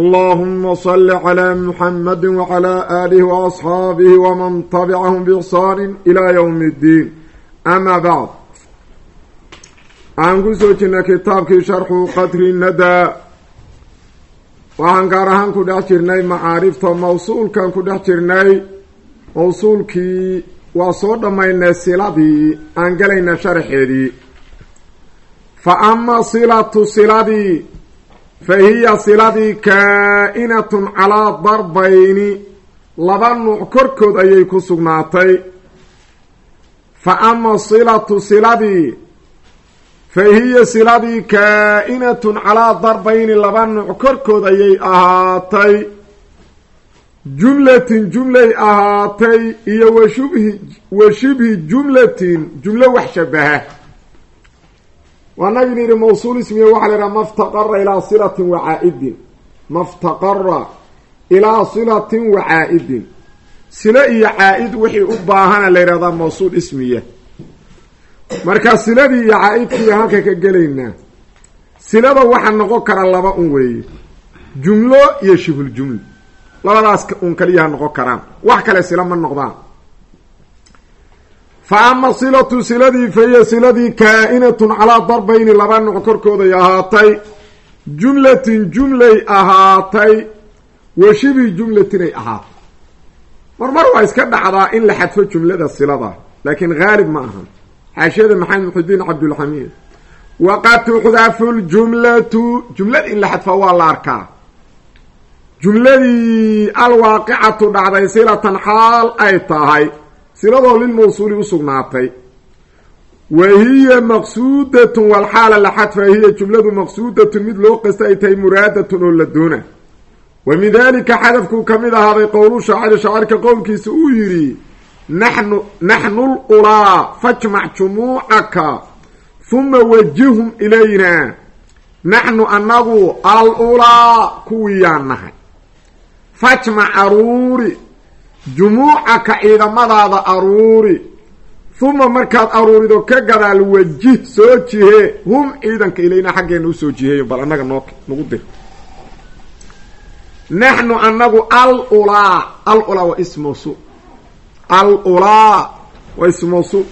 allahuma salli calaa muxamadi wacalaa aalihi waasxaabihi waman tabicahum biixsaanin ilaa yowmi iddiin amaa bacd waxaan ku soo jirnay kitaabkii sharxu qadri nadaa waxaan gaar ahaan ku dhex jirnay macaarifta mawsuulkan ku dhex jirnay. Mawsuulkii waa soo dhammaynay siladii aan galayna sharaxeedii fa amaa silatu siladii fa hiya siladii kaa-inatun calaa darbayni laba nuuc korkood ayay ku sugnaatay fa ama silatu siladii fa hiya siladii kaa-inatun calaa darbayni laba nuuc korkood ayay ahaatay jumlatin jumlay ahaatay iyo wa shubhi wa shibhi jumlatin jumlo wax shabaha waanagin yidhi mawsuul ismiya waxaa la yidhaha maftaqara ilaa silatin wa caa-idin. Maftaqara ilaa silatin wa caa-idin. Silo iyo caa-id wixii u baahana la yidhahdaa mawsuul ismiya marka siladii iyo caa-idkii halka ka gelaynaa silada waxaa noqon kara laba un weeye. Jumlo iyo shibhuljumla labadaas un kaliyaha noqon karaan. Wax kale sila ma noqdaan fa ama silatu siladii fa hiya siladii kaa-inatun calaa darbayni laba nuc korkooday ahaatay. Jumlatin jumlay ahaatay. Wa shibi jumlatinay ahaatay. Mar mar waa iska dhacdaa in la xadfo jumlada silada laakiin haalib ma ahan xaashiyada maxamed muxudiin cabdulxamiid. Waqad tuxdafu ljumlatu jumlada in la xadfaa waa la arkaa. Jumladii alwaaqicatu dhacday silatan xaal ay tahay siladoo lilmawsuuli u sugnaatay. Wa hiya maqsuudatun walxaala la xadfa hiya jumladu maqsuudatun mid loo qasta ay tahay muraadatun oo la doona. Wa min dalika xadafkuu ka mid ahaaday qowlu shaaciri shaacirka qowlkiisa uu yidhi naxnu naxnu lulaa fajmac jumuucaka huma wajihhum ilayna naxnu annagu al ulaa kuwiiyaan nahay fajmac aruuri jumuucaka ciidamadaada aruuri. Huma markaad aruurido ka gadaal wajih soo jihe. Hum ciidanka ilayna xaggeena u soo jiheeyo bal annaga noo nagu dir. Naxnu annagu al ulaa al ulaa waa ism mawsuul al ulaa waa ism mawsuul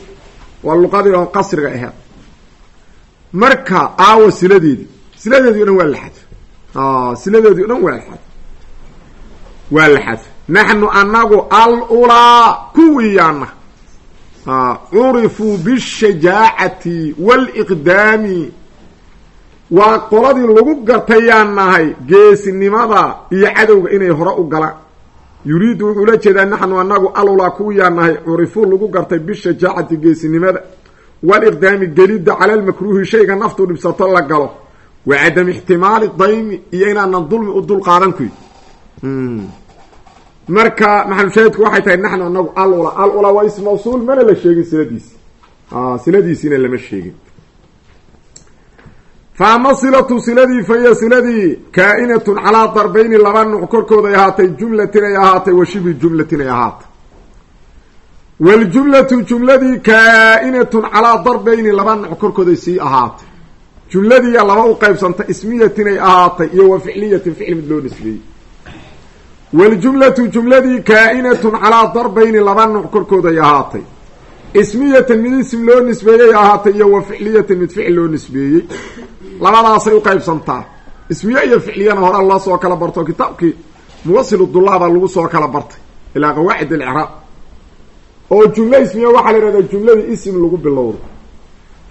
waa luqadii oon qasriga aheed marka aawa siladeedii siladeedii dhan waa la xadf siladeedii o dhan waa la xadf waa la xadf naxnu annagu al ulaa kuwiyaana curifuu bishajaacati waaliqdaami waa qoladii lagu gartayaan nahay geesinimada iyo cadowga inay hore u galaan yuriidu wuxuu la jeedaa naxnu annagu al ulaa kuwiyaan nahay curifuu lagu gartay bishajaacati geesinimada waaliqdaami gelidda cala almakruuhi shayga naftu dhibsato la galo wa cadami ixtimaali daymi iyo inaanan dulmi u dul qaadan kuy marka maxalushaahidku waxay tahay naxnu anagu alula. Alula waa ism mawsuul mana la sheegin siladiisi siladiisiina lama sheegin. Fa ama silatu siladii fa hiya siladii kaa-inatun calaa darbayni laba nuc korkooday ahaatay jumlatin ay ahaatay wa shibi jumlatin ay ahaatay. Waljumlatu jumladii kaa-inatun calaa darbayni laba nuc korkooday sii ahaatay. Jumladiiya laba u qaybsanta ismiyatin ay ahaatay iyo wa ficliyatin ficil mid loo nisbeeyey waljumlatu jumladii kaa-inatun calaa darbayni laba nuc korkooday ahaatay. Ismiyatan mid ism loo nisbeeyey ahaatay iyo wa ficliyatan mid ficil loo nisbeeyey. Labadaasay u qaybsantaa. Ismiye iyo ficliyana hore loo soo kala barto kitaabkii muwasilu dulaabaa lagu soo kala bartay ilaa qawaacid alcraab oo jumlo ismiya waxaa la yhahdaa jumladii ism lagu bilowdo.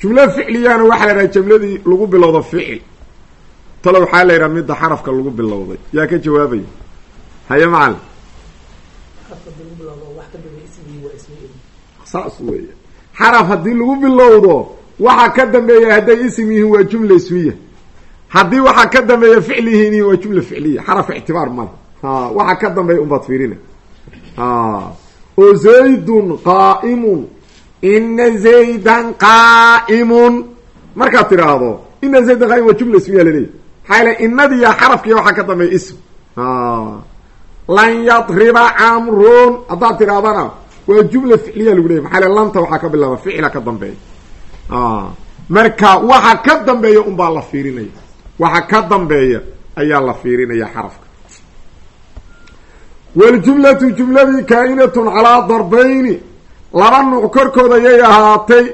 Jumlo ficliyana waxaa la yhahdaa jumladii lagu bilowdo ficil. Talo waxaa la yidhaha midda xarafka lagu bilowday. Yaa ka jawaabaya haye macalin saas weeye xaraf haddii lagu bilowdo waxaa ka dambeeya hadday ism yihiin waa jumla ismiya haddii waxaa ka dambeeya ficl yihiin waa jumla ficliya xaraf ictibaar male waxaa ka dambeeya unbaad fiirina oo zaydun qaa'imun ina zaydan qaa'imun markaad tidhaahdo ina zaydan qaaimun waa jumla ismiya laleeyahy maxaa yale inadiya xarafkiiya waxaa ka dambeeya ism lan yadriba camrun haddaad tidhahdana waa jumla ficliya lagu leeyay maxaa lanta waxaa ka bilaaba ficila ka dambeeya. Marka waxa ka dambeeya unbaa la fiirinaya. Waxa ka dambeeya ayaa la fiirinaya xarafka. Waljumlatu jumladii kaa-inatun calaa darbayni laba nuuc korkood ayay ahaatay.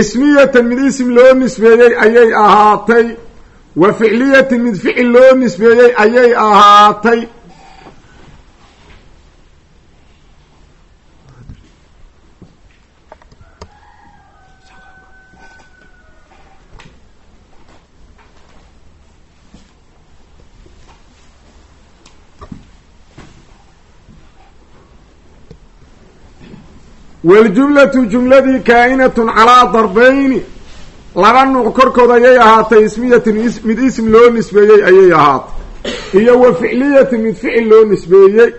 Ismiyatan mid ism loo nisbeeyey ayay ahaatay. Wa ficliyatin mid ficil loo nisbeeyey ayay ahaatay waljumlatu jumladii kaa-inatun calaa darbayni laba nuuc korkood ayay ahaatay ismiyatin mid ism loo nisbeeyey ayay ahaatay. Iyo wa ficliyatin mid ficil loo nisbeeyey.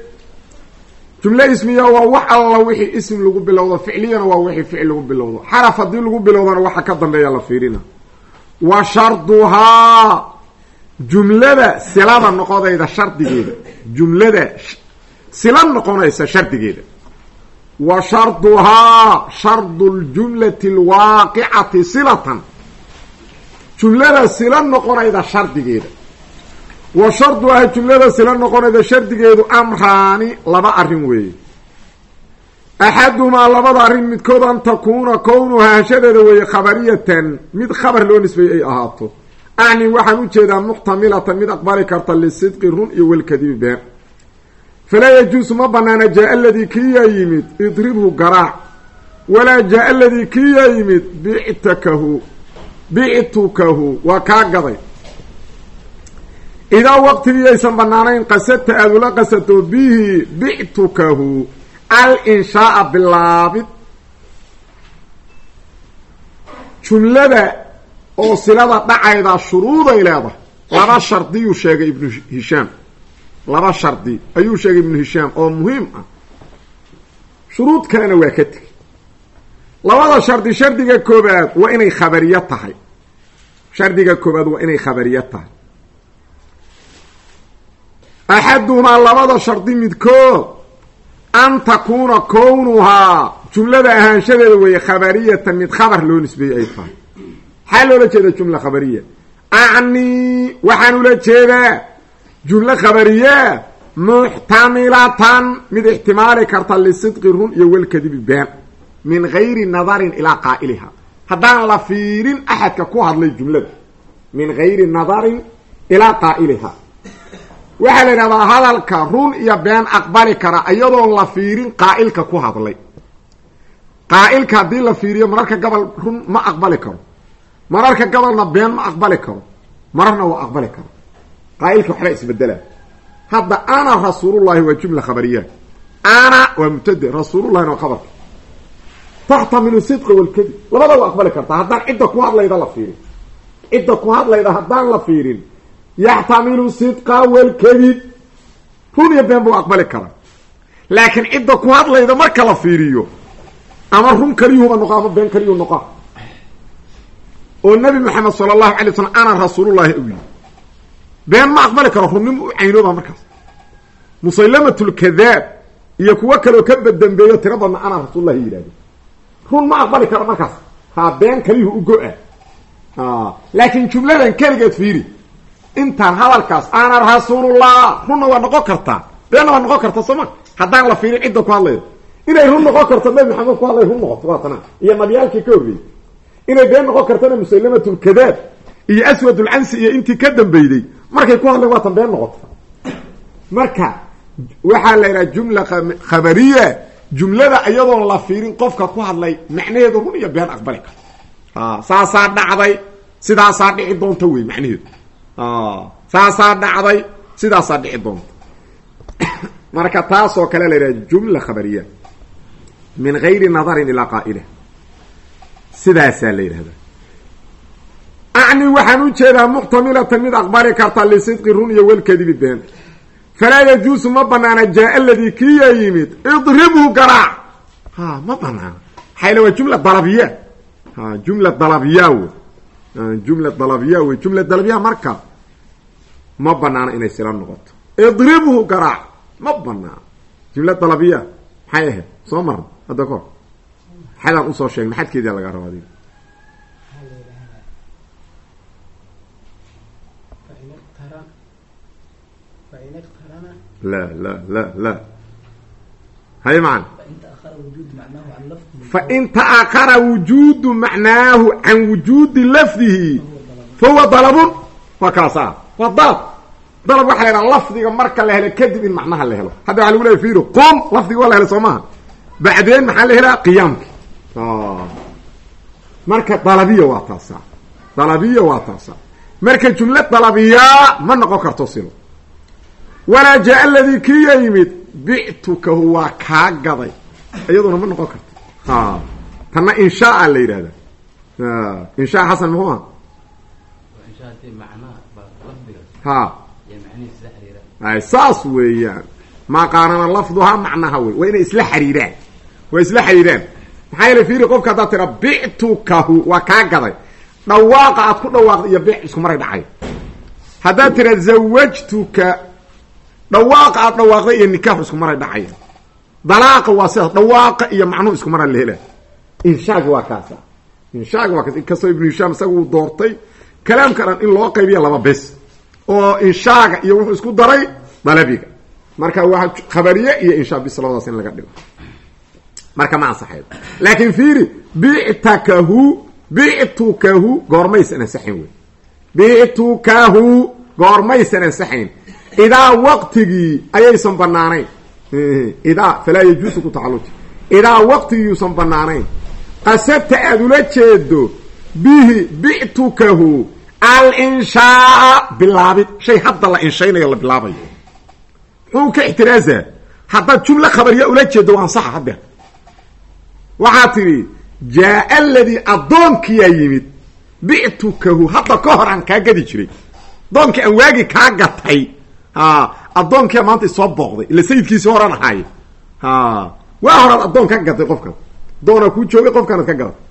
Jumle ismiya waa wax alla wixii ism lagu bilowdo ficliyana waa wixii ficil lagu bilowdo. Xaraf haddii lagu bilowdana waxa ka dambeeya la fiirina. Wa sharduhaa jumlada silada noqodayda shardigeeda. Jumlada sila noqonaysa shardigeeda wa sharduhaa shardu ljumlati alwaaqicati silatan. Jumlada sila noqonayda shardigeeda. Wa sharduhaa jumlada sila noqonayda shardigeedu amraani laba arrin weeye. Axadumaa labada arrin midkood an takuuna kownuhaa hashadeeda weeye khabariyatan mid khabar loo nisbeeyey ay ahaato. Acni waxaan u jeedaa muxtamilatan mid aqbali karta lisidqi run iyo welkadibi been falaa yajuusu ma banaana jaa aladii kiyaa yimid idribhu garaac walaa jaa aladii kiyaa yimid bictakahu bictukahu waa kaa gaday idaa waqtigii aysan banaanayn qasadta aada ula qasato bihi bictukahu al inshaaa bilaabid jumlada oo silada dhacayda shuruuday leedahay laba shardiyuu sheegay ibnu hishaam laba shardi ayuu sheegay ibnu hishaam oo muhiim ah. Shuruud kalena waa ka tegey labada shardi shardiga koobaad waa inay khabariyo tahay. Shardiga koobaad waa inay khabariyo tahay. Axadumaa labada shardi midkood an takuuna kownuhaa jumlada ahaanshadeeda weeye khabariyatan mid khabar loo nisbeeyey ay tahay. Maxaa loola jeeda jumla khabariya? Acni waxaan ula jeedaa jumlo khabariyaa muxtamilatan mid ixtimaali karta lisidqi run iyo welkadibi been min gayri nadarin ilaa qaa'iliha haddaan la fiirin axadka ku hadlay jumlada min gayri nadarin ilaa qaa'iliha waxaa la yidhahdaa hadalka run iyo been aqbali kara iyadoon la fiirin qaa'ilka ku hadlay qaa'ilka haddii la fiiriyo mararka gobol run ma aqbali karo mararka gobolna been ma aqbali karo mararna waa aqbali karo qaa'ilka waxba isbedela hadda ana rasuulullahi waa jumla khabariya ana waa mubtade rasuulullahina waa khabarka taxtamilu sidqa walkadib labada waa aqbali kartaa haddaan cidda ku hadlayda la fiirin. Cidda ku hadlayda haddaan la fiirin. Yaxtamilu sidqa walkadib run iyo been buu aqbali karaa. Laakiin cidda ku hadlayda marka la fiiriyo ama run kaliyuhuba noqo ama been kaliyuhu noqo. Oo nabi maxamed sala allahu alay slam ana rasuulullahi u yii been ma aqbali karo runnim u caynooba markaas musaylamatulkadaab iyo kuwo kaleo ka badambeeyo tiro badna ana rasuulullahi yidhahdo run ma aqbali karo markaas. Ha been kaliyuhu u go-a. Laakiin jumladan keligeed fiiri. Intaan hadalkaas ana rasuulullah runna waa noqon kartaa beenna waa noqon karta sooma haddaan la fiirin cidda ku hadlaydo. Inay run noqon karto nabi maxamed ku hadlay run noqoto waa tana iyo nabiyaalkii ka horreeyey. Inay been noqon kartona musaylamatulkadaab iyo aswadulcansi iyo intii ka dambeyday markay ku hadleen waatan been noqoto marka waxaa la yidhaha jumla khabariya jumlada iyadoon la fiirin qofka ku hadlay macnaheedu run iyo been aqbali karto saasaa dhacday sidaasaa dhici doonta wey macnaheedu. Saasaa dhacday sidaasaa dhici doonta. Marka taasoo kale la yidhaha jumla khabariya min gayri nadarin ilaa qaa'ilih sidaasaa la yidhahdaa acni waxaan u jeedaa muxtamilatan mid aqbali karta lisidqi run iyo welkadibi been falaa yajuusu ma banaana jaa aladii kiyaa yimid idribhu garaac ha ma banaana maxaa waa jumla dalabiya ha jumla dalabiya wey jumla dalabiya wey jumla dalabiya marka ma banaana inay sila noqoto idribhu garaac ma banaana jumla dalabiya maxay ahayd soo marna hadda kahor xadaan u soo sheegna xadkeedia laga la la la la hay macan fain taakara wujuudu macnaahu can wujuudi lafdihi fahuwa dalabun waa kaasa waa dalab dalab waxa la lafdiga marka la helo kadib in macnaha la helo hadda waxa lagu lehay fiiri qum lafdiga waa la helo soo maha bacdeen maxaa la helaa qiyaamki marka dalabiya waa taasa dalabiya waa taasa marka jumla dalabiyaa ma noqon karto silo walaa jaa aladii kiya yimid bictukahu waa kaa gaday. Iyaduna ma noqon karto. Tanna inshaaa la yidhahda inshaa xasan muxuu aha ha ay saas weeyaan. Maa qaarana lafduhaa macnaha wey. Waa inay isla xiriiraan. Waa isla xiriiraan. Maxaa yeele fiiri qofka haddaad tira bictukahu waa kaa gaday. Dhawaaqa aad ku dhawaaqda iyo bic isku maray dhacay. Haddaad tira zawajtuka dhawaaqa aad dhawaaqday iyo nikaax isku maray dhacaya dalaaqa waa sidaas dhawaaqa iyo macnuhu isku maraa la hela inshaagi waa kaasa. Inshaagi waa kaas. Inkastoo ibnu hishaam isaga uu doortay kalaamka dhan in loo qaybiya laba bes oo inshaaga iyo wuxuu isku daray dalabiga. Marka waa khabariye iyo inshaa bis labadaas in laga dhigo. Marka ma ansaxayd laakiin fiiri bictakahu bictukahu goormaysan ansaxayn wey bictukahu goormaysan ansaxayn idaa waqtigii ayaysan banaanayn idaa falaa yajuusu ku tacaluji idaa waqtigiiusan banaanayn qasadta aada ula jeedo bihi bictukahu alinshaaa bilaabid shay hadda la inshaynayo la bilaabayo muxuu ka ixtiraasaa haddaad jumla khabariya ula jeedo waa ansaxa haddeer waxaa tidhi jaa aladii addoonkiyaa yimid bictukahu hadda ka hor aan kaa gadi jiray addoonkii aan waagi kaa gatay addoonkia maanta isoo booqday ila sayidkiisi horan ahaaye waa horaad addoon ka gatay qofkan. Addoonaa kuu joogay qofkaanaad ka gadatay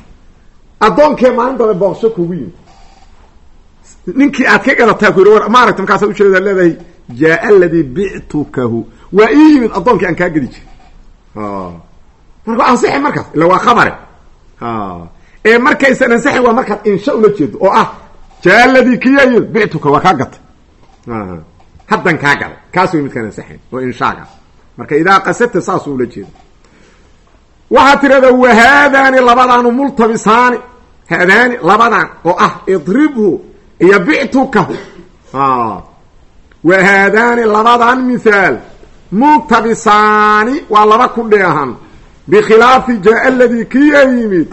addoonkee maalin dambe kugu yimid. Ninkii aad ka gadataa ku yidhi maaragta markaasa ujeeda leedahay jaa aladii bictukahu. Waa ii yimid addoonkii aan kaa gadi jiray. Marka ansixi markaas illa waa khabare. Ee markaysan ansixin waa markaad insha ula jeedo oo ah jaa aladii kiya yimid bictuka waa kaa gatay haddan kaa gaday kaas way midkaan ansaxayn oo inshaaga. Marka idaa qasadta saasuu ula jeeda waxaad tirahdaa wahaadaani labadaanu multabisaani haadaani labadan oo ah idribhu iyo bictukahu wahaadaani labadan mithaal multabisaani waa laba ku dheehan bikhilaafi jaa aladii kiya yimid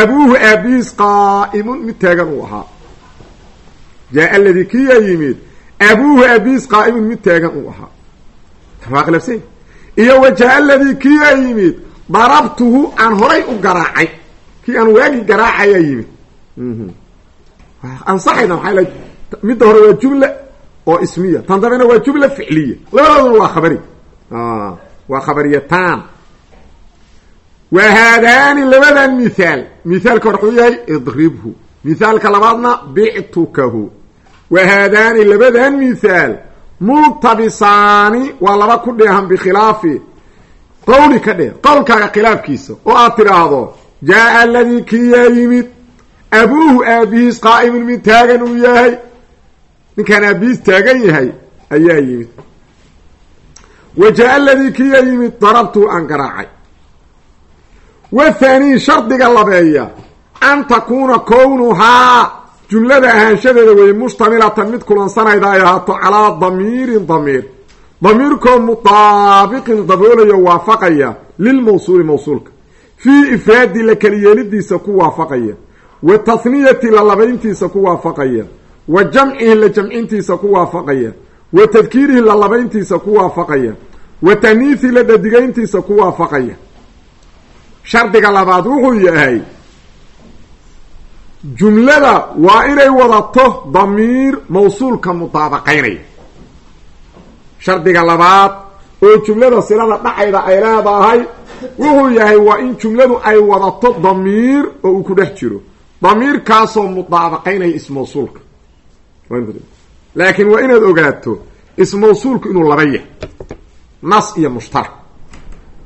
abuuhu aabihiis qaa'imun mid taagan uu ahaa. Jaa aladii kiya yimid abuuhu aabihiis qaa'imun mid taagan uu ahaa. Khilafsany iyo wa jaa aladii kiya yimid darabtuhu aan horay u garaacay. Kii aan waagi garaacayaa yimid. Ansaxayna maxaa l midda hore waa jumla oo ismiya tan dambena waa jumla ficliya. Labadooduna waa khabari. Waa khabariyatan wa haadaani labadan mithaal mithaalka hore yahay idribhu mithaalka labaadna bictukahu wa haadaani labadan mithaal multabisaani waa laba ku dheehan bikhilaafi qawli ka dheh qowlkaaga khilaafkiisa oo aad tidhaahdo jaa aladii kiyaa yimid abuuhu aabihiis qaa'imun mid taagan uu yahay ninkaan aabihiis taagan yahay ayaa yimid wa jaa aladii kiya yimid darabtuu aan garaacay wathanii shardiga labeeya an takuuna kownuhaa jumlada ahaanshadeeda weeye mushtamilatan mid kulansanayda ay ahaato calaa damiirin damiir. Damiirkoo mutaabiqin daboolayo waafaqaya lilmawsuuli mawsuulka. Fii ifraadi la keliyeelidiisa ku waafaqaya. Wa tahniyati la labayntiisa ku waafaqaya. Wa jamcihi la jamcintiisa ku waafaqaya. Wa tadkiirihi la labayntiisa ku waafaqaya. Wa taniihi la dhadigayntiisa ku waafaqaya. Shardiga labaad wuxuu yahay jumlada waa inay wadato damiir mawsuulka mudaabaqaynaya shardiga labaad oo jumlada silada dhacayda ay leedahay wuxuu yahay waa in jumladu ay wadato damiir oo uu ku dhex jiro. Damiirkaasoo mudaabaqaynaya ismawsuulka. Laakiin waa inaad ogaato ismawsuulku inuu laba yahay nas iyo mushtarak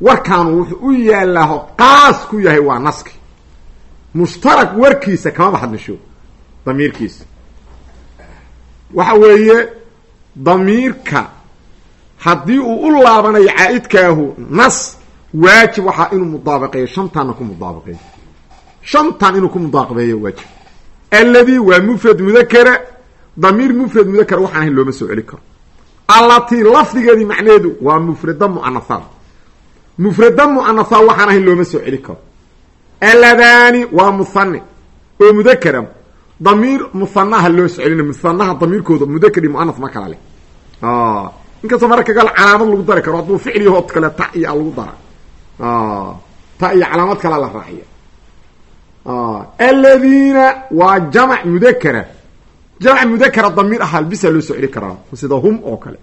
warkaanu wuxuu u yaallaaho qaas ku yahay waa naski mushtarak warkiisa kamaba hadlisho damiirkiisa. Waxa weeye damiirka haddii uu u laabanayo caa-idkaahu nas waajib waxaa inuu mudaabaqeeyo. Shantaanna ku mudaabaqeeyo. Shantan inuu ku mudaaqabeeyo waajib. Alladii waa mufrad mudakara damiir mufrad mudakara waxaan ahayn looma soo celi karo. Allatii lafdigeedii macnaheedu waa mufrada mu'anahaad mufrada mu'anahaad waxaan ahayn looma soo celi karo alladani waa muhane oo mudakara damiir muhanaha loo soo celina muhanaha damiirkooda mudakar iyo mu'anath ma kala leh. Inkastoo mararka gal calaamad lagu dari karo hadduu ficil yaho kale ta iyo lagu dara. Ta iyo calaamad kala la raaciya. Aladiina waa jamac mudakara jamac mudakara damiir ahaa bisa loo soo celi karaa sida hum oo kale.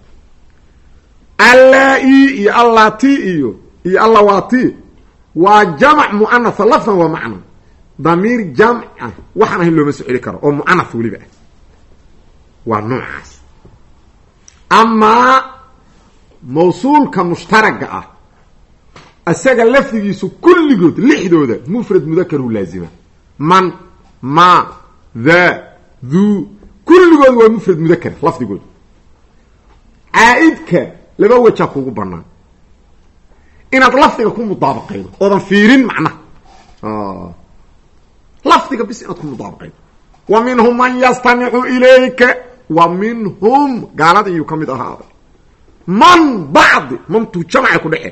Allaa-i iyo allati iyo iyo allawati waa jamac mu'anatha lafdan waa macna damiir jamca waxaan ahayn looma soo celi karo oo mu'anath weliba ah. Waa noocaas. Amaa mawsuulka mushtaraga ah isaga lafdigiisu kulligood lixdooda mufrad mudakaru laazima. Man ma tha thu kulligood waa mufrad mudakar lafdigooda caa-idka laba wajaa kugu banaan inaad lafdiga ku mudaabaqaydo oodan fiirin macnaha lafdiga bis inaad ku mudaabaqaydo. Wa minhum man yastamicu ilayka wa minhum gaalada iyuu ka mid ahaaday. Man bacdi mantuu jamca ku dhece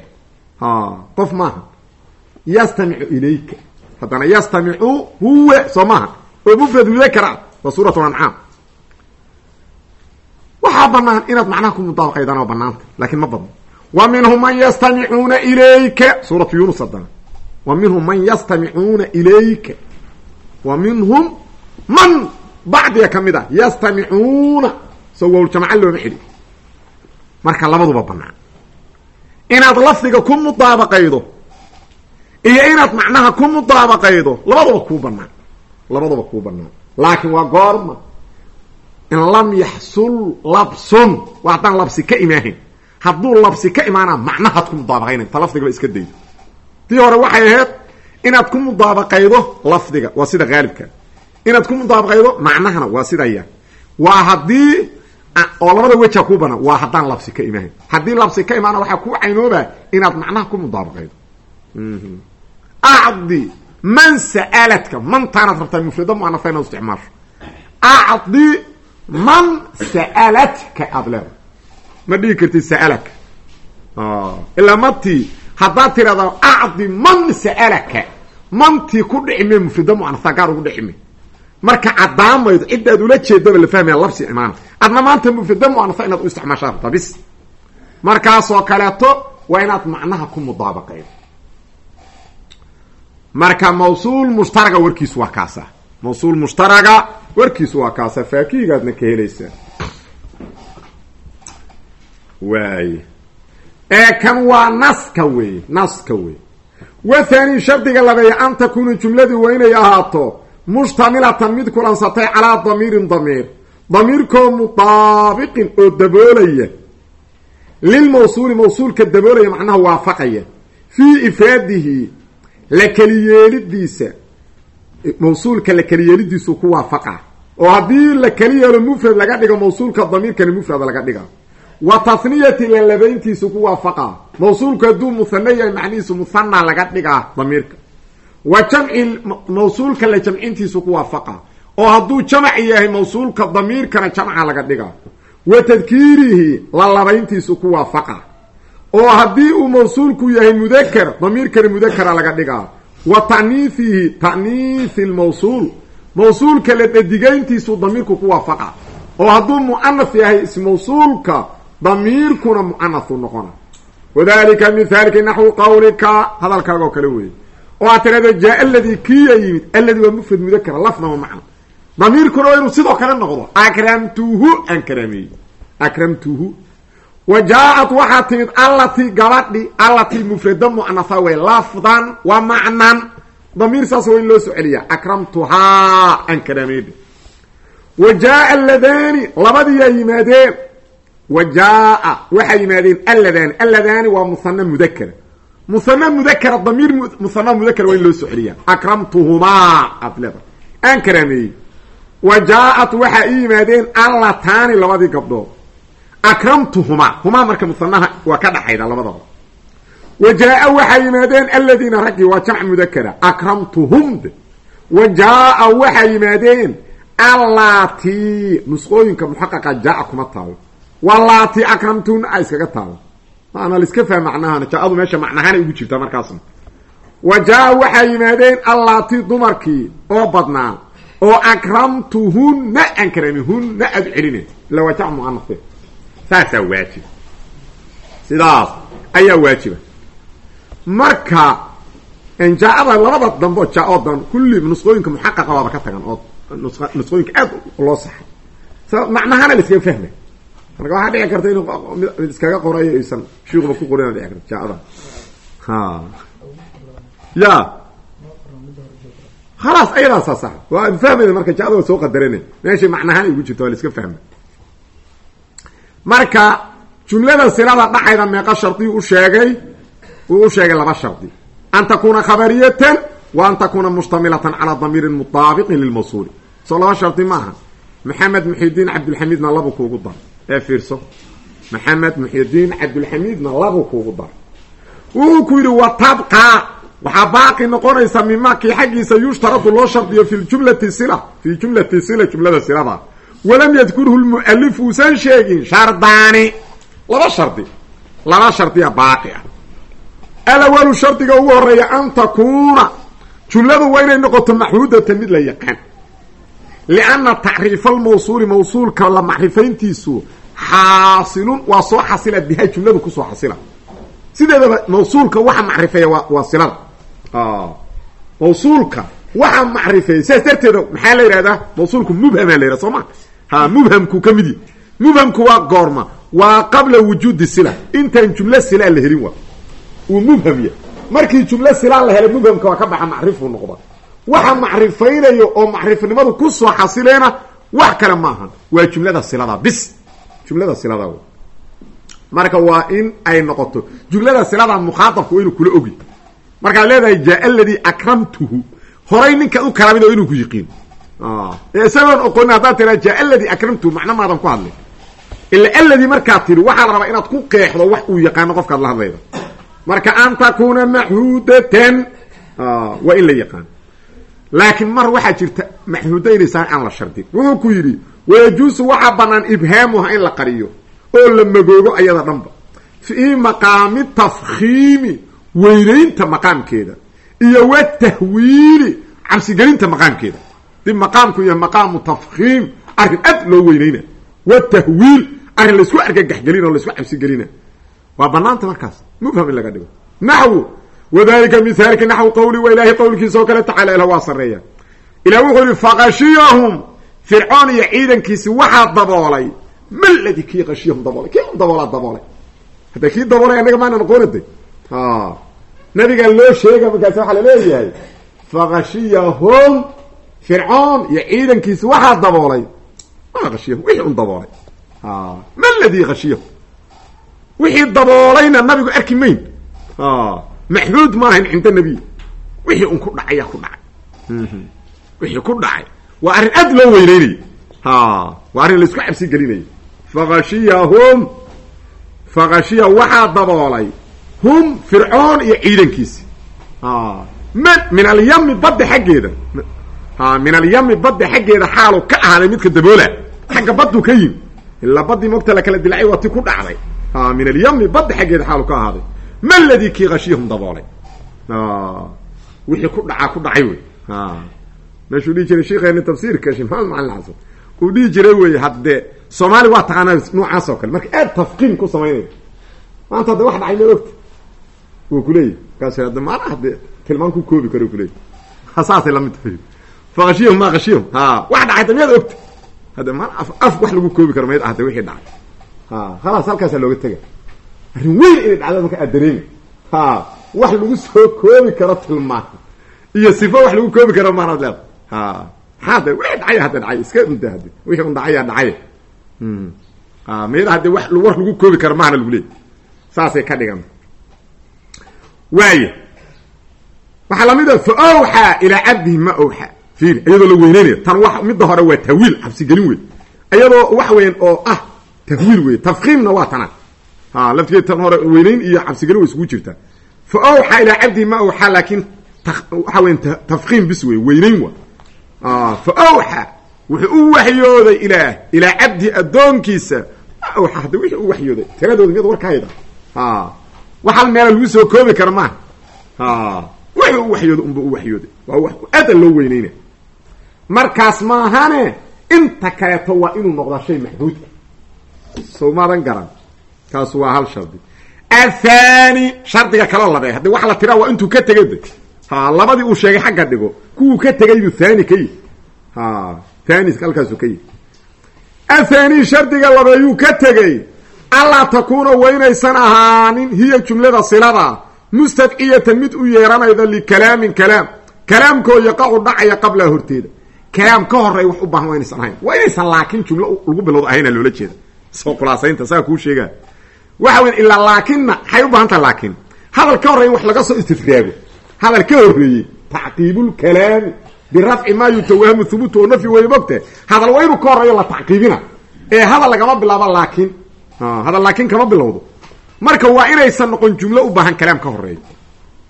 qof maaha. Yastamicu ilayka. Haddana yastamicu huwa soo maaha. Oo mufrad mudakar ah waa suurat lancaam waxaa banaan inaad macnaha ku mudaabaqaydaan oo banaanta laakiin ma badno wa minhum man yastamicuuna ilayka suuratu yunus haddana wa minhum man yastamicuuna ilayka wa minhum man bacdiga ka mid a yastamicuuna soo wowljamaca looma xidhi marka labaduba banaan inaad lafdiga ku mudaabaqaydo iyo inaad macnaha ku mudaabaqaydo labaduba kuu banaan labaduba kuu banaan laakiin waa goorma in lam yaxsul labsun waa haddaan labsi ka imaahayn hadduu labsi ka imaana macnahaad ku mudaabaqayna ta iska daydo tii hore waxay ahayd inaad ku mudaabaqaydo lafdiga waa sida haalibka inaad ku mudaabaqaydo macnahana waa sidaya waa haddii oo labada weja kuu waa haddaan labsi ka imahayn haddii labsi ka imaana waxaa ku caynooba inaad macnaha ku mudaabaqaydo. Acdi man sa'aladka mantaanaad rabtaa mufrada muanafa inaad isticmaasho. Acdi man sa'aladka aada leedahay ma dhigi kartid sa'alaka ilaa mantii haddaad tirahda acdi man sa'alaka. Mantii ku dhicime mufrada muanafa gaar ugu dhicime marka cadaamaydo cidaad ula jeedaba la fahmaya labsi imaana adna maanta mufrada muanafa inaad u isticmaashaa rabtaa bis markaasoo kaleeto waa inaad macnaha ku mudaabaqaydo marka mawsuul mushtaraga warkiisu waa kaasa. Mawsuul mushtaraga warkiisu waa kaasa. Faakihigaadna ka helaysaa waay ee kan waa naska wey naska wey wathani shardiga labeeya an takuuna jumladii waa inay ahaato mushtamilatan mid kulansatay calaa damiirin damiir. Damiirkoo mutaabiqin oo daboolaya. Lilmawsuuli mawsuulka daboolaya macnaha waafaqaya. Fii ifraadihi la keliyeelidiisa mawsuulka la keliyeelidiisu ku waafaqa. Oo haddii la keli yeelo mufrad laga dhigo mawsuulka damiirkani mufrad laga dhiga wa tahniyati lalabayntiisu ku waafaqa. Mawsuulku hadduu muhana yahay macnihiisu muhana laga dhigaa damiirka. Wa jamci mawsuulka la jamcintiisu ku waafaqa. Oo hadduu jamac yahay mawsuulka damiirkana jamca laga dhigaa wa tadkiirihi lalabayntiisu ku waafaqa. Oo haddii uu mawsuulku yahay mudakar damiirkana mudakara laga dhigaa wa ta'niifihi ta'niifi lmawsuul mawsuulka la dhadigayntiisu damiirku ku waafaqa. Oo hadduu mu'anaf yahay ismawsuulka damiirkuna mu'anafu noqona. Wadalika mithaalki naxwu qawlika hadalkaaga oo kale weeye. Oo aad tirahda jaa aladii kiya yimid alladii waa mufrad mudakara lafdan wa macna. Damiirkuna waa inuu sidoo kale noqdo akramtuhu aan karaameeyey. Akramtuhu. Wa jaa-ad waxaa timid allatii gabadhi allatii mufrada mu'anasa wey lafdan wa macnan. Damiir saas waa in loo soo celiyaa akramtuhaa aan wa jaaa alladani labadiiyaa yimaadeen wa jaaa waxay yimaadeen alladani alladani waa musana mudakara musana mudakara damiir musana mudakara waa in loo soo celiyaa akramtuhumaa aad leedahay aan karaameeyey. Wa jaa-at waxaa ii yimaadeen allataani labadii gabdhood akramtuhumaa humaa marka musanaha waa ka dhaxayda labadaba. Wa jaa-a waxaa yimaadeen aladiina raggii waa jamc mudakara akramtuhum. Wa jaa-a yimaadeen allati nusqooyinka muxaqaqa jaa kuma taalo walati akramtuhuna a iskaga taalo. Maana laiska fahm macnahana jaa-adu meesha macnahaanay ugu jirtaa markaasna. Wa jaa-a yimaadeen allati dumarkii oo badnaa oo akramtuhunna aan karami hunna aad celine ila waa jamc muanase saasaa waajiba sidaas ayaa waajiba. Marka jaa-ada labada dambe jaa-oo dan kulli nusqooyinka muxaqaqa waaba ka tagan oo nusqooyinka aad loo saxay. Sa macnahana la iskaga fahmay marka waxaa dhici karta inuu mid iskaga qorayo aysan shiikuba ku qorin dhici karta jaa-ada ha. Ya. Khalaas ayadaasaa sax waa fahmayda marka jaa-ada waa soo qadarana meeshay macnahaan ugu jirto waa la iska fahmay. Marka jumlada silada dhacayda meeqa shardi u sheegay uu u sheegay laba shardi. An takuna khabariyatan wa an takuna mushtamilatan calaa damiirin mutaabiqin lilmawsuuli soo laba shardi maaha. Maxamed muxidiin cabdulxamiidna labu kuugu dar ee fiirso. Maxamed muxidiin cabdulxamiidna labu kuugu dar. Wuxuu ku yidhi wa tabqaa waxaa baaqi noqonaysa mimakii xaggiisa yushtaradu loo shardiyo fi jumlati sila fi jumlati sila jumlada silada walam yadkurhu lmualif uusan sheegin shardaani. Laba shardi. Laba shardiya baaqi ah. Alawalu shardiga ugu horreeya an takuuna. Jumladu waa inay noqoto maxmuudatan mid la yaqaan lianna tacriifa almawsuuli mawsuulka la macrifayntiisu xaasilun waa soo xasila biha jumladu ku soo xasila sideedaba mawsuulka waxa macrifeeya waa waa silada mawsuulka waxa macrifeeya sidaas darteeda maxaa la yidhahdaa mawsuulku mubhamaa la yhahda soo ma ha mubhamku ka mid yi mubhamku waa goorma waa qabla wujuudi sila intaan jumlo silaa la helin waa uu mubham yahy markii jumlo silaa la helay mubhamka waa ka noqda waxa macrifaynayo oo macrifnimadu ku soo xasileena wax kale maahan. Waa jumlada silada bis. Jumlada silada marka waa in ay noqoto. Jumlada silada mukhaaabka waa inuu kula ogi. Markaad leedahay jaa aladii akramtuhu. Horay ninkaad u karaamid oo inuu ku yiqiin. Isagoon oqonin haddaad tiraa jaa aladii akramtuhu macna maadan ku hadlin. Ila aladii markaad tiri waxaa la rabaa inaad ku qeexdo wax uu yaqaano qofkaad la hadlayda. Marka an takuna maxhuudatan. Waa in la yaqaan laakiin mar waxaa jirta maxhuuda inaysaa aan la shardin. Wuxuu ku yidhi wayajuusu waxaa banaan ibhaamuha in la qariyo oo la magoogo ayada dhanba. Fii maqaami tafkhiimi weynaynta maqaamkeeda iyo watahwiili cabsigelinta maqaamkeeda. Dib maqaamku iyo maqaamu tafkhiim arrin aad loo weynayna. Watahwiil arrin laysku argagaxgelina o laysku cabsigelina. Waa banaanta markaas. Mubham in laga dhigo? Naxwu wadalika mihaalki naxwu qawli wa ilaahay qowlkiisa oo kale tacaala ilah waa sareeya ilah wuxuu yihi faqashiyahum fircoon iyo ciidankiisi waxaa daboolay maladi kii qashiyahum daboolay kii un daboolaa daboolay hadda kii daboolay annaga maana noqonade nabigaa loo sheega markaas waxaa la leeyahay faqashiyahum fircoon iyo ciidankiisi waxaa daboolay ma ashiyahum wixii un daboolay maladi khashiyahum wixii daboolayna nabigu arki mayn maxduud maahayn cinda nebiy wixii un ku dhacayaa ku dhacay. Wixii ku dhacay. Waa arrin aad loo weyneynaya waa arrin la isku cabsi gelinaya faqashiyahum. Faqashiya waxaa daboolay hum fircoon iyo ciidankiisi. Man min alyami badda xaggeeda. Min alyami badda xaggeeda xaalu ka ahaaday midka daboola. Xagga baddu ka yimi ilaa baddii mogta la kala dilacay waa ti ku dhacday. Min alyami badda xaggeeda xaalu ka ahaaday ma ladii kii khashiyahum daboolay wixii ku dhacaa ku dhacay wey meeshuu dhihi jiray sheikeeni tafsiirka sheekh maxamed macalin uu dhihi jiray wey haddee soomaali waa taqaanaa noocaas oo kale marka aad tafqiim ku samaynaya maanta hadde wax dhacay ma ogta wuu kuleeyahy markaas hadde maana hadde tilmaan ku koobi karo kuleeyay saasay la mid tahay faqashiyahum ma khashiyahum ha wax dhacay miyaad ogta hadde maana af wax lagu koobi karo mayd ahde wixii dhacay ha khalaas halkaasaa looga tega arrin weyn inay dhacda marka aad dareemi ha wax lagu soo koobi karo tilmaan. Iyo sifo wax lagu koobi karo maanaad leeda ha maxaa de wixii dhacaya hadda dhacay. Iska unta wixii un dhacayaa dhacay. A miyada hadde wax war lagu koobi karo maana lagu leey saasay ka dhigan. Waaya waxaa la mid a fa awxaa ilaa cabdihi ma awxaa fiiri iyadoo la weyneynayo tan wax midda hore waa tahwiil xabsigelin wey iyadoo wax weyn oo ah tahwiil wey tafkiimna waa tana laftigeed tan hore weyneyn iyo xabsigelin way isugu jirtaa. Fa awxaa ilaa cabdihi ma awxaa laakiin waxa weya tafkiim bis wey weyneyn wa. Fa awxaa wuxuu u waxyooday ilaah ilaa cabdihi addoonkiisa. Ma awxaa hadda wixii u waxyooday tiradooda miyad warkahayda ha wax hal meela lagu soo koobi kara maaha ha wixii u waxyooday unba u waxyooday. Waa wax aada loo weyneyna markaas maahane inta kaleeto waa inuu noqdaa shay maxduud. Ah sow maadan garan kaas waa hal shardi. Athani shardiga kaloo labee haddii waxa la tiraa waa intuu ka tegay de ha labadii uu sheegay xagga dhigo. Kuwuu ka tegay buu thani ka yihi ha thani halkaasuu ka yihi athani shardiga labeeyuu ka tegey allaa takuuna waynaysan ahaanin hiya jumlada silada. Mustadciyatan mid u yeeranayda likalaamin kalaam. Kalaamkoo yaqacu dhacaya qablaha horteeda. Kalaam ka horey wax u baahan waa inaysan ahayn. Waa inaysan laakiin jumlo lagu bilowdo ahayna loola jeeda soo khulaasaynta saa kuu sheegaa waxa weya ilaa laakinna maxay u baahan taha laakin. Hadal ka horreey in wax laga soo istifraago. Hadal ka horreeyey tacqiibulkalaami birafci maa yutawahamu hubuutu oo nafyi way mogtahe hadal waa inuu ka horreeyo la tacqiibina. Ee hadal lagama bilaabo laakin. Hadal laakin kama bilowdo. Marka waa inaysan noqon jumlo u baahan kalaam ka horreeya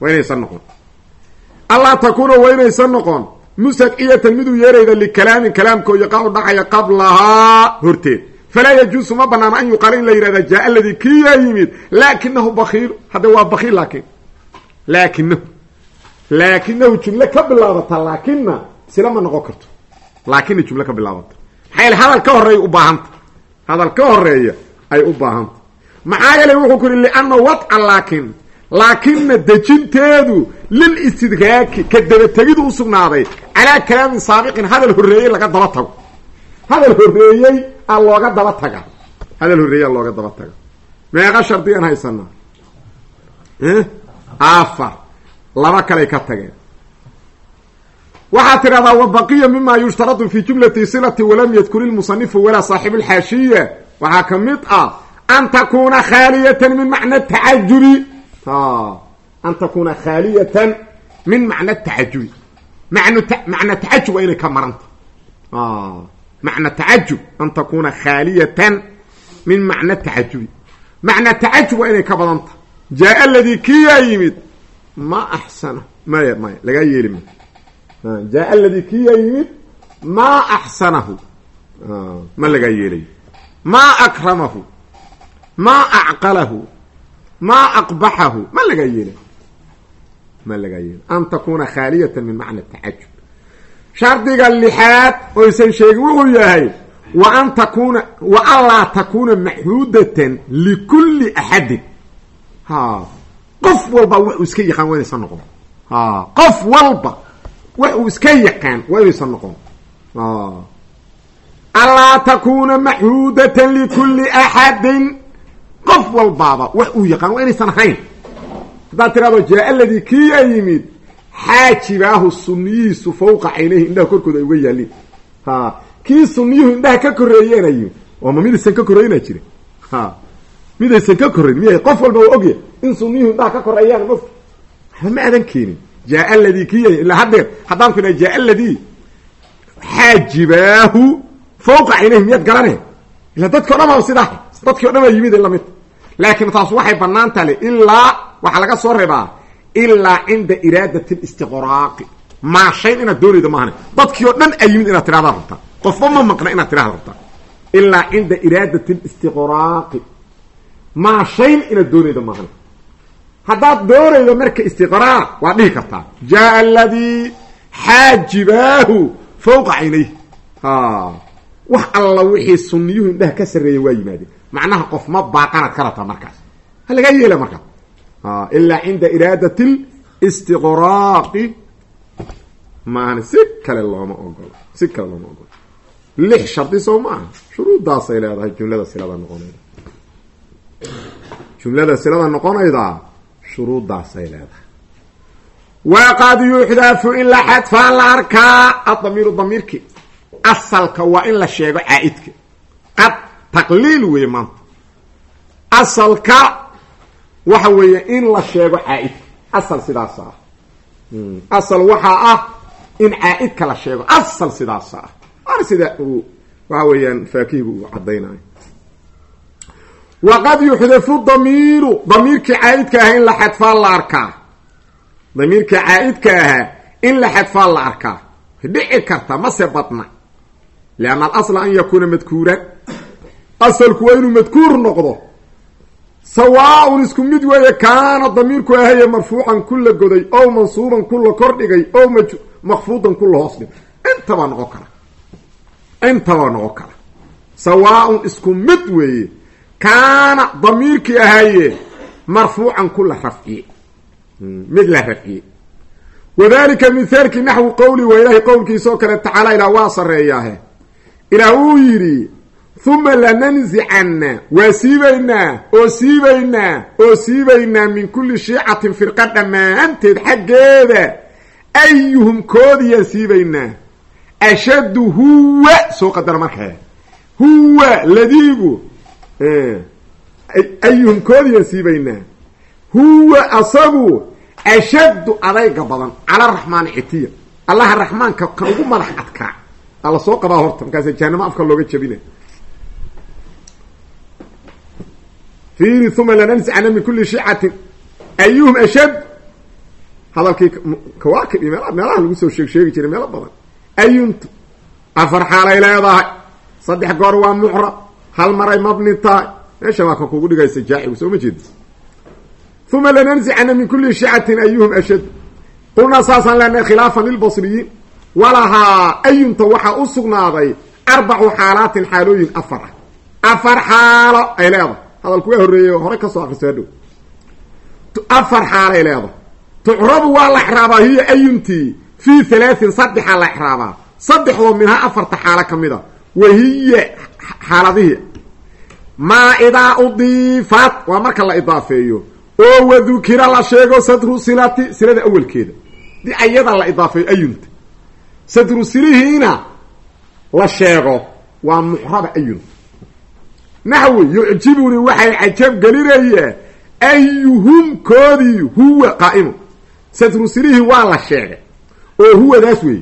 waa inaysan noqon. Allaa takuuna waa inaysan noqon. Mustadciyatan miduu yeerayda likalaamin kalaamkoo yaqacu dhacaya qablahaa. Horteed falaa yajuusu ma banaano an yuqaala in la yidhahda jaa aladii kiyaa yimid laakinahu bakiilu hadda waa bakiil laakin laakinahu laakinahu jumle ka bilaabata laakina sila ma noqon karto laakina jumle ka bilaabata maxaa hadal ka horreeya u baahanta hadal ka horreeya ay u baahanta maxaa yeelay wuxuu ku yihi lianna wadca laakin laakina dejinteedu lil istidraaki ka dabategidu u sugnaaday calaa kalaamin saabiqin hadal horreeyey laga daba tago hadal horreeyey a looga daba taga. Hadal horreeyey a looga daba taga. Meeqa shardi aan haysanaa afar laba kaley ka tageen. Waxaad tidhahdaa wabaqiya mima yushtaradu fi jumlati silati walam yadkur ilmusanifu walaa saaxibu lxaashiya waxaa ka mid ah an takuna khaaliyatan min macna tacajubi an takuna khaaliyatan min macna tacajubi man macna tacajub waa inay ka maranta macna tacajub an takuna khaaliyatan min macna tacajubi macna tacajub waa inay ka badanta. Jaa aladii kiyaa yimid ma axsana maya maya lagaa yeeli ma. Jaa aladii kiyaa yimid ma axsanahu. Ma lagaa yeelayo ma akramahu. Ma acqalahu. Ma aqbaxahu. Ma lagaa yeelay. Ma lagaa yeelay. An takuna khaaliyatan min macna tacajub shardiga lixaad oysan sheegin wuxuu yahay wa an takuna wa an laa takuna maxduudatan likulli axadin. Ha qof walba wax uu iska yaqaan waa inaysan noqon ha qof walba wax uu iska yaqaan waa inaysan noqon anlaa takuna maxduudatan likulli axadin. Qof walbaaba wax uu yaqaan waa inaysan ahayn. Haddaad tirahdo jaa aladii kiyaa yimid xaajibaahu suniyihiisu fawqa caynayhi indhaha korkooda ay uga yaaliin ha kii suniyuhu indhaha ka korreeyeena yimid oo ma midaysan ka korreynaa jira ha midaysan ka korrayn miya qof walba waa ogya in suniyuhu indhaha ka korreeyaan mog ma adan keenin. Jaa aladii kiya ilaa haddeer haddaan ku jaa aladii xaajibaahu fawqa caynayhi miyaad garane ila dadki o dhan baa sidaa dadkii o dhan baa yimid la mid taas waxay banaan tale ilaa waxaa laga soo reebaa ilaa cinda iraadati listiqraaqi maashayn inaad doonayda maahane dadkii oo dhan ay yimid inaad tirahdaa rabtaa qofba ma maqna inaad tirahda rabtaa ilaa cinda iraadati listiqraaqi maashayn inaad doonayda maahane haddaad doonaydo marka istiqraaq waad dhihi kartaa jaa aladii xaajibaahu fawqa caynayh wax alla wixii suniyuhu indhaha ka sarreeya waa yimaadeen macnaha qof ma baaqanaad ka rabtaa markaas ha lagaa yeela markaas ilaa cinda iraadat listiqraaqi maana si kale looma ogolo si kale looma ogolo lix shardi soo maaha shuruuddaasay leedahay jumlada silada noqonayda. Jumlada silada noqonaydaa shuruuddaasay leedahay. Waqad yuxdafu in la xadfaa la arkaa adamiiru damiirki. Asalka waa in la sheego caa-idka. Qad taqliil weeye maanta. Asalka waxa weeye in la sheego caa-idka asal sidaas ah. Asal waxaa ah in caa-idka la sheego. Asal sidaasa ah. Waana sida uu waxa weeyaan faakihigu uu caddaynayo. Waqad yuxdafu damiiru. Damiirkii caa-idka ahaa in la xadfaa la arkaa. Damiirkii caa-idka ahaa in la xadfaa la arkaa. Dhici karta mase badna. Lianna alasla an yakuuna madkuuran. Asalku waa inuu madkuur noqdo sawaaun isku mid weeye kaana damiirku ahaye marfuucan kula goday ow mansuuban kula kordhigay ow m makfuudan kula hoos dhigay. Intabaa noqon kara. Intabaa noqon kara. Sawaaun isku mid weeye kaana damiirkii ahaye marfuucan kula rafciye mid la rafciye wadalika mithaalkii naxwi qowli waa ilaahay qowlkiisaoo kale tacaala ilaa waa sareeyaahe ilaah uu yidhi uma lananzicanna waa siibaynaa oo siibaynaa oo siibaynaa min kulli shiicatin firqa dhammaanteed xaggeeda ayuhum koodiyaan siibaynaa ashaddu huwa soo qadara markaa huwa ladiigu ayuhum koodiyaan siibaynaa huwa asagu ashaddu adayga badan cala raxmaani citiya allaha raxmaanka kan ugu madax adkaa alla soo qabaa horta markaas jahanamo afka looga jabina fiiri uma lananzicana min kuli shicatin ayuhum ashad? Hadalkii kawaakib iyo meel meelaha lagu soo sheeg sheegi jiray meelo badan. Ayuntu afar xaalay leedahay. Saddex goor waa mucrab hal maray mabni tahay. Meeshan waa kan kugu dhigaysa jaacigu soo ma jeedi. Uma lananzicana min kuli shicatin ayuhum ashad. Qulnaa saasaan leenahay khilaafan lilbasriyiin walahaa ayunta waxaa u sugnaaday arbacu xaalaatin xaalooyin afar. Ah afar xaalo ay leedahay hadalku waa horreeyey hore ka soo akriso hadhow. Afar xaalay leedahay. Tucrabu waa la exraabaa hiya ayuntii fii halaatin saddexaa la exraabaa saddexdoo minhaa afarta xaalo ka mid a. Wa hiya xaaladihii maa idaa udiifat waa marka la idaafeeyo. Oo wadukira la sheego sadru silati silada awalkeeda. Di ayada la idaafeeyo ayunta sadru silihiina la sheego waa muxraba ayunta naxwi yucjibuni waxay cajab gelinayaa ayuhum koodii huwa qaa'imu sadru silihii waa la sheegay oo huwadaas wey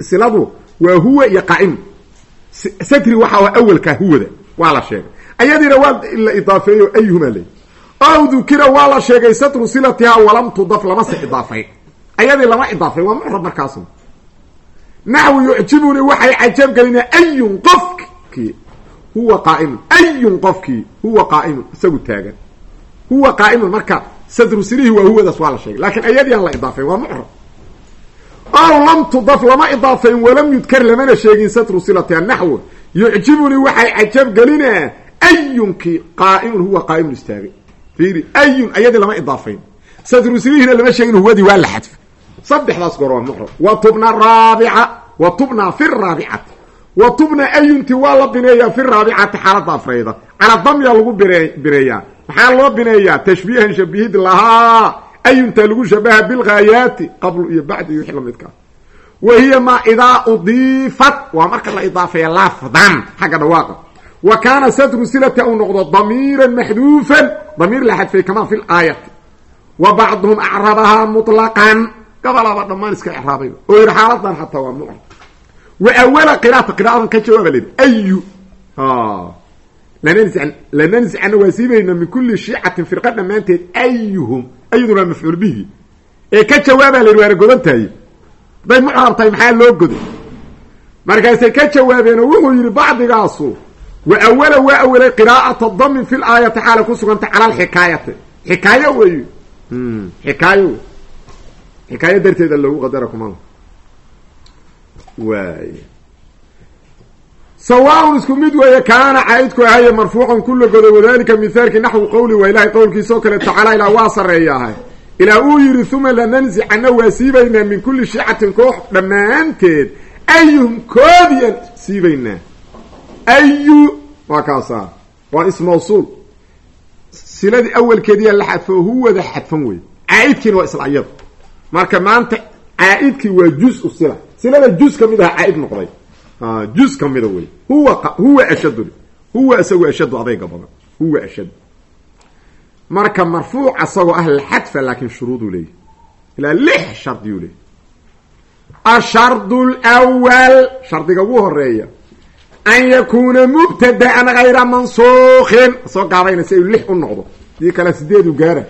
siladu waa huwa iyo qaa'imu sadri waxaa awalkaa huwada waa la sheegay ayadiina waa la idaafeeyo ayuhumaa leey ow dukira waa la sheegay satru silatihaa walam tudaf lama se idaafay ayadii lama idaafay waa muxrab markaasu naxwi yucjibuni waxay cajab gelinaa ayun huwa qaaimun ayun qofkii huwa qaaimun isagu taagan. Huwa qaaimun marka sadru silihi waa huwadaas waa la sheegay. Laakiin ayadii aan la idaafayn waa mucrab. Ow lam tudaf lama idaafayn walam yudkar lamana sheegin satru silatiha naxw yucjibunii waxay cajab gelinaa ayunkii qaaimun huwa qaaimun istaagay fiiri ayun ayadii lama idaafayn. Sadru silihina lama sheegin huwadii waa la xadfa saddexdaas goor waa mucrab. Wa wa tubna ayunti waa la bineeyaa fi raabicati xaaladda afrayda. Calaa damya lagu bire bireeyaa. Maxaa loo bineeyaa? Tashbiihan shabihid lahaa. Ayunta lagu shabaha bilghaayaati qablu iyo bacdi iyo wixii lamidkaa wa hiya maa idaa udiifat. Waa marka la idaafeeya lafdan. Xagga dhawaaqa wa kaana sadru silata uu noqdo damiiran maxduufan. Damiir la xadfay kamaa fi laayati wa bacduhum acrabahaa muطlaqan gabalaaba dhammaan iska ecraabay oo yidhi xaaladan xataa waa mucrab wa awala qiraata qiraadan ka jawaaba ledi ayu lananzi lananzicana waa siibayna min kuli shiicatin firqa dhammaanteed ayuhum ayaduna waa mafcuul bihi ee ka jawaabaa la yidhi waana godantahay hadday mucrab tahay maxaa loo goday markaasay ka jawaabeen oo wuxuu yidhi bacdigaasu wa awala waa awalay qiraa'ata damin fi laayati xaala ku suganta cala alxikaayati xikaayo wey xikaayo xikaayo darteeda loogu waay sawaaun isku mid weeye kaana caaidku ahaye marfuucan kula goday wadalika mithaalkii naxwi qowli waa ilahay qowlkiisao kale tacaala ilaa waa sareeyaahay ilaa uu yidhi uma lananzicana waa siibaynaa min kuli shiicatin koox dhammaanteed. Ayuhum koodiyaan siibaynaa. Ayu waa kaasaa. Waa ismawsuul siladii awalkeediyaa la xadfo huwada xadfan wey caaidkiina waa isla iyada marka maanta caaidkii waa juz-u sila silada juz ka mid aha caaid noqday. Juz ka mida wey. Huwa huwa ashadu huwa isagu ashadu adayga badan. Huwa ashad marka marfuuc asagoo ah laxadfa laakin shuruuduu leeyahy ilaa lix shardiyuu leeyahy ashardu lwal shardiga ugu horreeya an yakuuna mubtadaan gayra mansuukin soo gaabayna si ay lix u noqdo. Dii kale sideedu gaara.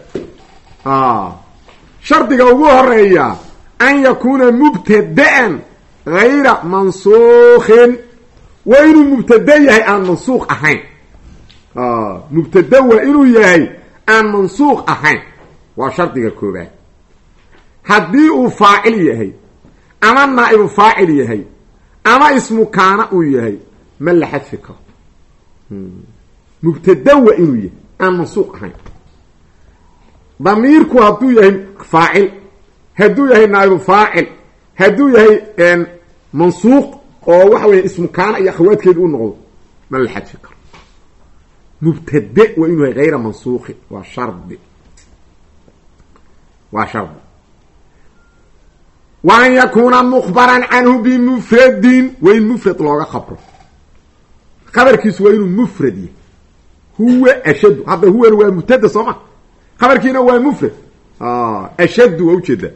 Shardiga ugu horreeya an yakuuna mubtadaan gayra mansuukin waa inuu mubtada yahay aan mansuuq ahayn mubtada waa inuu yahay aan mansuuq ahayn waa shardiga koobaad haddii uu faacil yahay ama naa'ibu faacil yahay ama ismu kaana uu yahay ma la xadfi karo mubtada waa inuu yahay aan mansuuq ahayn damiirku hadduu yahay faacil hadduu yahay naa'ibu faacil hadduu yahay mansuuq oo waxa weya ismu kaana iyo akhawaadkeedu u noqdo ma la xadfi karo. Mubtade waa inuu yahay hayra mansuuqin waa shardi. Waa shardi. Wa an yakuuna mukhbaran canhu bimufradin waa in mufrad looga qabro. Khabarkiisu waa inuu mufrad yahay. Huwa ashaddu hadda huwana waa mubtada soo ma? Khabarkiina waa mufrad. Ashaddu waa u jeedaa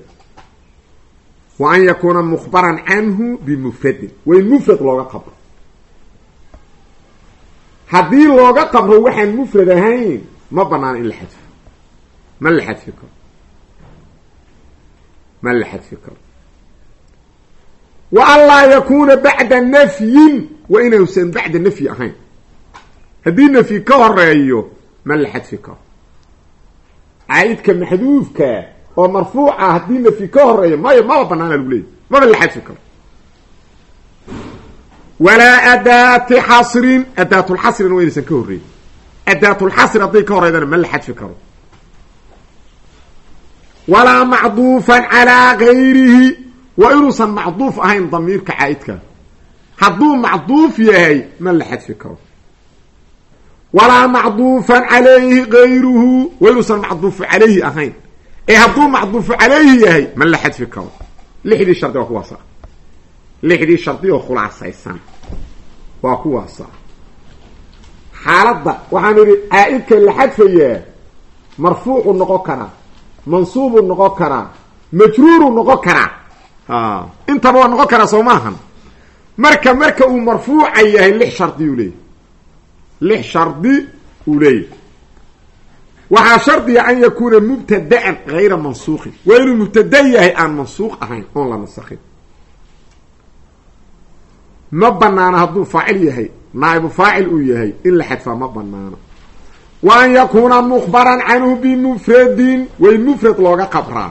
wa an yakuuna mukhbaran canhu bimufradin waa in mufrad looga qabro haddii looga qabro waxaan mufrad ahayn ma banaano in la xadfo ma la xadfi karo ma la xadfi karo wa an laa yakuuna bacda nafyin waa inuusan bacda nafyi ahayn haddii nafyi ka horeeyo ma la xadfi karo caaidka maxduufka oo marfuuca haddii nafyi ka horeeyo mayo maba banaana lagu leeyay maba la xadfi karo. Walaa adaati xasrin. Adaatulxasrina waa inaysan ka horreeyin adaatulxasri hadday ka horeydana ma la xadfi karo. Walaa macduufan calaa gayrihi. Waa inuusan macduuf ahayn damiirka caaidka hadduu macduuf yahay ma la xadfi karo. Walaa macduufan calayhi gayruhu. Waa inuusan macduufu calayhi ahayn ee hadduu macduufu calayhi yahay ma la xadfi karo. Lixdii shardi waa kuwaasa lixdii shardi oo khulaasaysan waa kuwaasa xaaladda waxaanu idhi caa-idka la xadfayaa marfuucu noqon karaa mansuubu noqon karaa majruuru noqon karaa intaba waa noqon karaa soo maahan. Marka marka uu marfuuca yahay lix shardi uu leeyahy lix shardi uu leeyahy waxaa shardiga an yakuuna mubtadaan gayra mansuuqin waa inuu mubtada yahay aan mansuuq ahayn oon la nasakhin ma banaano hadduu faacil yahay naa'ibu faacil uu yahay in la xadfaa ma banaano wa an yakuuna mukhbaran canhu bimufradin way mufrad looga qabraa.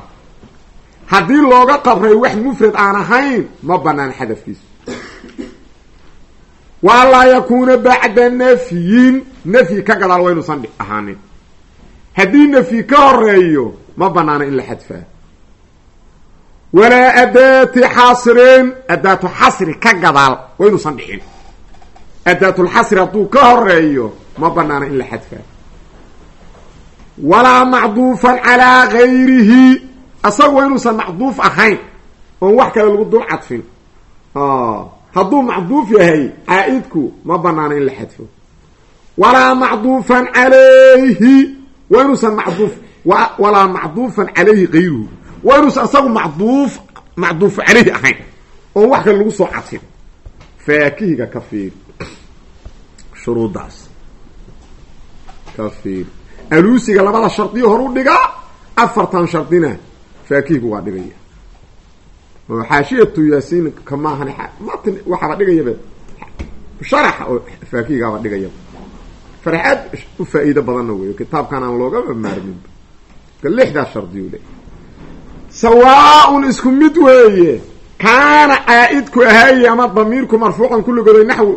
Haddii looga qabray wax mufrad aan ahayn ma banaan xadafkiisu. Wa an laa yakuuna bacda nafyin nafyi ka gadaal waa inuusan ahaanin haddii nafyi ka horeeyo ma banaano in la xadfaa walaa adaati xasrin adaatu xasri ka gadaal waa inuusan dhixin adaatulxasri hadduu ka horeeyo ma banaano in la xadfaa walaa macduufan calaa gayrihi asaga waa inuusan macduuf ahayn oon wax kale lagu dul cadfin. Hadduu macduuf yahay caa-idku ma banaano in la xadfo. Walaa macduufan calayhi waa inuusan macduuf walaa macduufan calayhi gayruhu. Waa inuusan asagu macduuf macduufu calayhi ahayn. Oon wax kale lagu soo cadfin faakihiga ka fiiri shuruuddaas ka fiiri aluusiga labada shardiyo hor u dhigaa afartan shardina faakihigu waa dhigaya. Oo xaashiyatu yaasiin kamaahan matn waxaaba dhigayaba sharaxa oo faakihigaaba dhigayaba sharax aad u faa-iido badanna weyo kitaabkan aan loogaba maarminba ka lixdaas shardiyu le sawaa-un isku mid weeye. Kaana caa-idku ahaaye ama damiirku marfuucan kulligooday naxw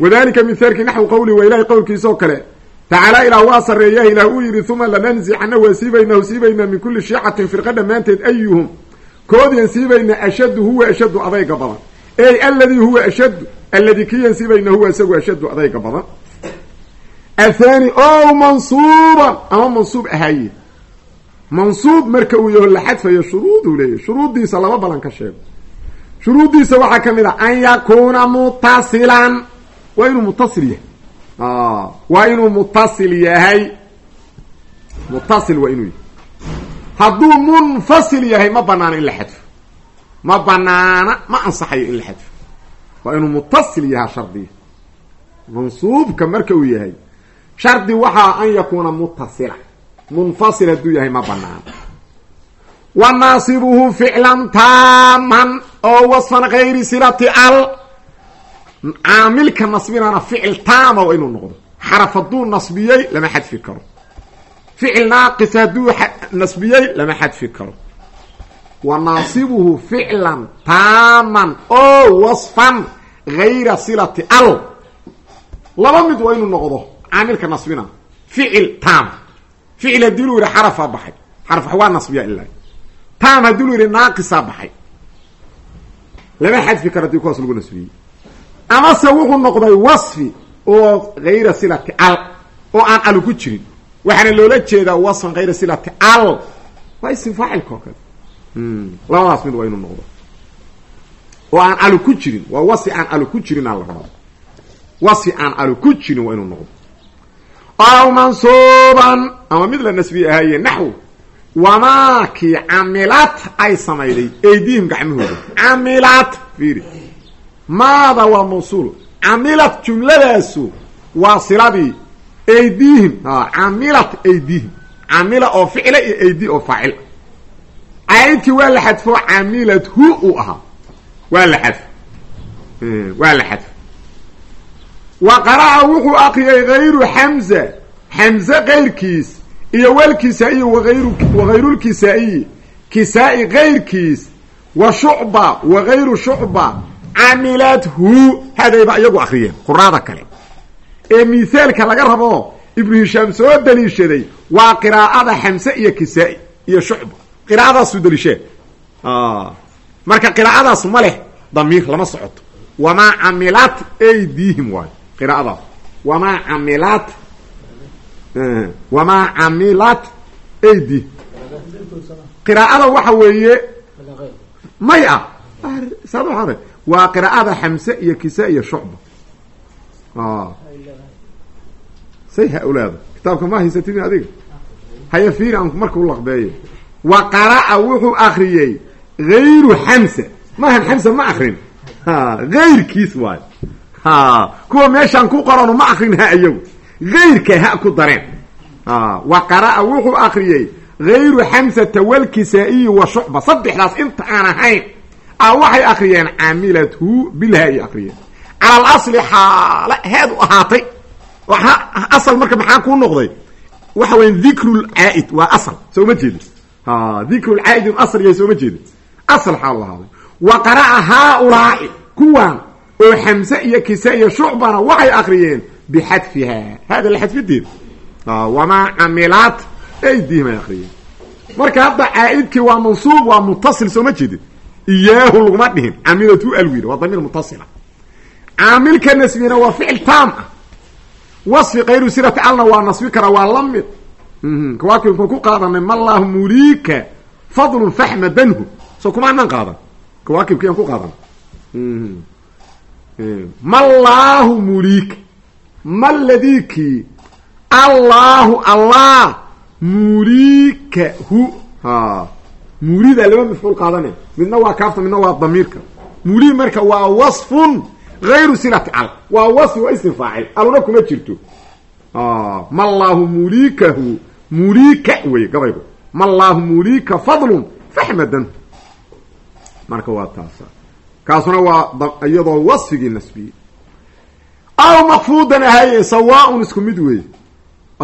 wadalika mithaalkii naxwi qowli waa ilahay qowlkiisa oo kale. Tacaala ilaah waa sarreeya ilaah uu yidhi uma lananzicana waa siibaynaa siibaynaa min kulli shiicatin firqa dhammaanteed ayuhum koodiyan siibayna ashaddu huwa ashaddu adayga badan. Ey alladii huwa ashaddu alladii kiyan siibayna huwa isagu ashaddu adayga badan athani o mansuuban ama mansuub ahaaye mansuub marka uu yaho la xadfayo shuruuduu leeyahy shuruuddiisa laba balan ka sheego shuruuddiisa waxaa ka mid a an yakuuna mutasilan waa inuu mutasil yahay waa inuu mutasil yahay mutasil waa inuu yahay hadduu munfasil yahay ma banaano in la xadfo ma banaana ma ansaxayo in la xadfo waa inuu mutasil yahaa shardiga mansuubka marka uu yahay shardi waxaa an yakuuna mutasila. Munfasil hadduu yahay ma banaano wa naasibuhu ficlan taaman oo wasfan gayri silati al. Caamilka nasbinana ficil taama waa inuu noqdo. Xaraf hadduu nasbiyey lama xadfi karo. Ficil naaqis hadduu nasbiyey lama xadfi karo. Wa naasibuhu ficlan taaman oo wasfan gayra silati al. Laba mid waa inuu noqdo caamilka nasbina ficil taam ficil haddii lu yidhi xarafaa baxay. Xaraf wax waa nasbiya ilaa taam haddii lu yidhi naaqisaa baxay. Lama xadfi karo haddii kuwaas lagu nasbiyey. Amase wuxuu noqday wasfi oo gayra silati al oo aan alu ku jirin. Waxaana loola jeedaa wasfan gayra silati al. Waa isim faacilka oo kale. Labadaas mid waa inuu noqdo. Oo aan alu ku jirin. Waa wasfi aan aa la rabaa. Wasfi aan alu ku jirin waa inuu noqdo aw mansuuban ama mid la nasbiye ahaaye naxw. Wamaakii camilat ay samayday aydihim gacmahooda camilat fiiri. Maada waa mawsuul. Camilat jumladaasu waa siladii aydihim camilat aydihim camila oo ficla iyo aydi oo faacil. Caydkii waa la xadfo camilat hu uu ahaa. Waa la xadfo wa qara'a wuxuu akriyay hayru xamza xamze kayrkiis iyo walkisaa-iyi waayru wagayrulkisaa-iyi kisaa-i. Kayrkiis wa shucba wa gayru shucba camilathu. Hadayba iyagu akriyeen quraada kale. Ee mithaalka laga rabo ibnu hishaam soo daliishaday waa qiraa'ada xamse iyo kisaa-i iyo shucba. Qiraa'adaasuu daliishee marka qiraa'adaas ma leh damiir lama socoto. Wamaa camilat aydihim waayo qiraa'adaas wamaa camilat wamaa camilat aydihim qiraa'ada waxa weeye may ah saad waa qiraa'ada xamse iyo kisa iyo shucba say ha ulaada kitaabka ma haysatidin adiga haya fiiri aan markau laqbeeyo wa qara'a wuxuu akriyey gayru xamsa maahan xamsa ma akrin gayrkiis waayo kuwa meeshaan ku qoranu ma akrin ha iyagu. Gayrka ha ku dareen. Wa qara'a wuxuu akriyey gayru xamsata walkisaa-iyi wa shucba saddexdaas inta aan ahayn a waxay akriyeen camilathu bilha ay akriyeen cala alasli xaala heed u ahaatay. Asal marka maxaa kuu noqday? Waxa weya dikrulcaa'id waa asal soo ma jeedin. Dikrulcaa'id in asal yahay soo ma jeedin. Asal xaal ahaaday wa qara'a haaulaa'i kuwan oo xamse iyo kisa iyo shucbana waxay akriyeen bixadfiha hada la xadfideeda wamaa camilaat aydihim ay akriyeen marka hadda caa'idkii waa mansuub waa mutasil soo ma jeedin. Iyaahu laguma dhihin. Camilatu alwil waa damiir mutasila caamilka nasbina waa ficil taam ah. Wasfi kayru silati alna waa nasbi kara waa la mid. Kawaakibkan ku qaadanay mallahu muliika fadlun faxmadanhu soo kuma qaadan. Kawaakibki aan ku qaadan mallaahu muliika maladikii allaahu allah muliikahu ha muulida laba mafcuul qaadane. Midna waa kaafta midna waa damiirka. Muuli marka waa wasfun gayru silati al. Waa wasfi waa ism faacil. Aluna kuma jirto. Mallaahu muliikahu muliika wey gabaygu. Mallaahu muliika fadlun faxmadan marka waa taasa kaasuna waa iyadoo wasfigii nasbiyey aw makfuudan ahaye sawaaun isku mid weeye.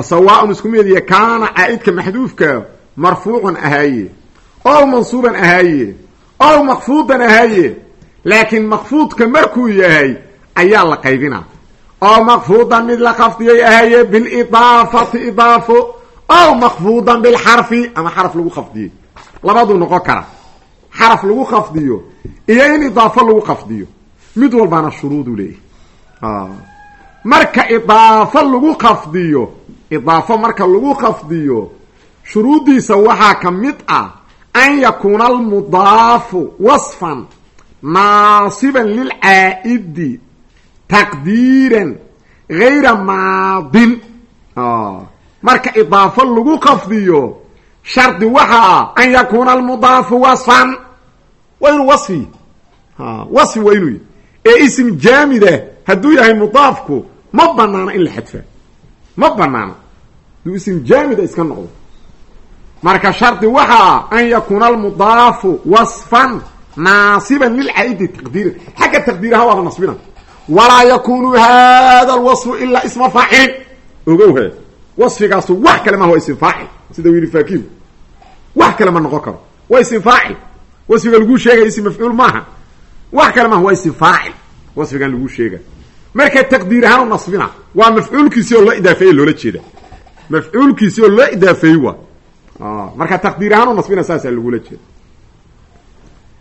Sawaaun isku mid iyo kaana caa'idka maxduufka marfuucan ahaaye ow mansuuban ahaaye ow makfuudan ahaaye laakiin makfuudka markuu yahay ayaa la qaybinaa. Ow makfuudan mid la khafdiyay ahaaye bilidaafati idaafo. Ow makfuudan bilxarfi ama xaraf lagu khafdiyey labaduu noqon kara xaraf lagu khafdiyo iyo in idaafo lagu khafdiyo. Mid walbaana shuruuduu leeyahy marka idaafo lagu qafdiyo idaafo marka lagu qafdiyo shuruuddiisa waxaa ka mid ah an yakuuna almudaafu wasfan naasiban lilcaa'idi taqdiiran gayra maadin. Marka idaafo lagu qafdiyo shardi waxa ah an yakuuna almudaafu wasfan waa inuu wasfi wasfi waa inuu ee ism jaamida hadduu yahay mudaafku ma banaana in la xadfaa ma banaana hadduu ism jaamida iska noqdo. Marka shardi waxaa an yakuuna almudaafu wasfan naasiban lilcaa'idi taqdiiran xagga taqdiiraha waaba nasbina walaa yakunu hada alwasfu ilaa isma faacilin ogowhe wasfigaasu wax kale maha waa ism faacil. Sida u yidhi fakiru wax kale ma noqon karo. Waa wasfiga laguu sheegaya ism mafcuul maaha. Wax kale maaha waa ism faacil wasfigan laguu sheega marka taqdiir ahaan nasbina waa mafcuulkiisi oo loo idaafeeye loola jeeda. Mafcuulkiisi oo loo idaafeeyey waa. Marka taqdiir ahaan nasbina saasaa lagula jeeda.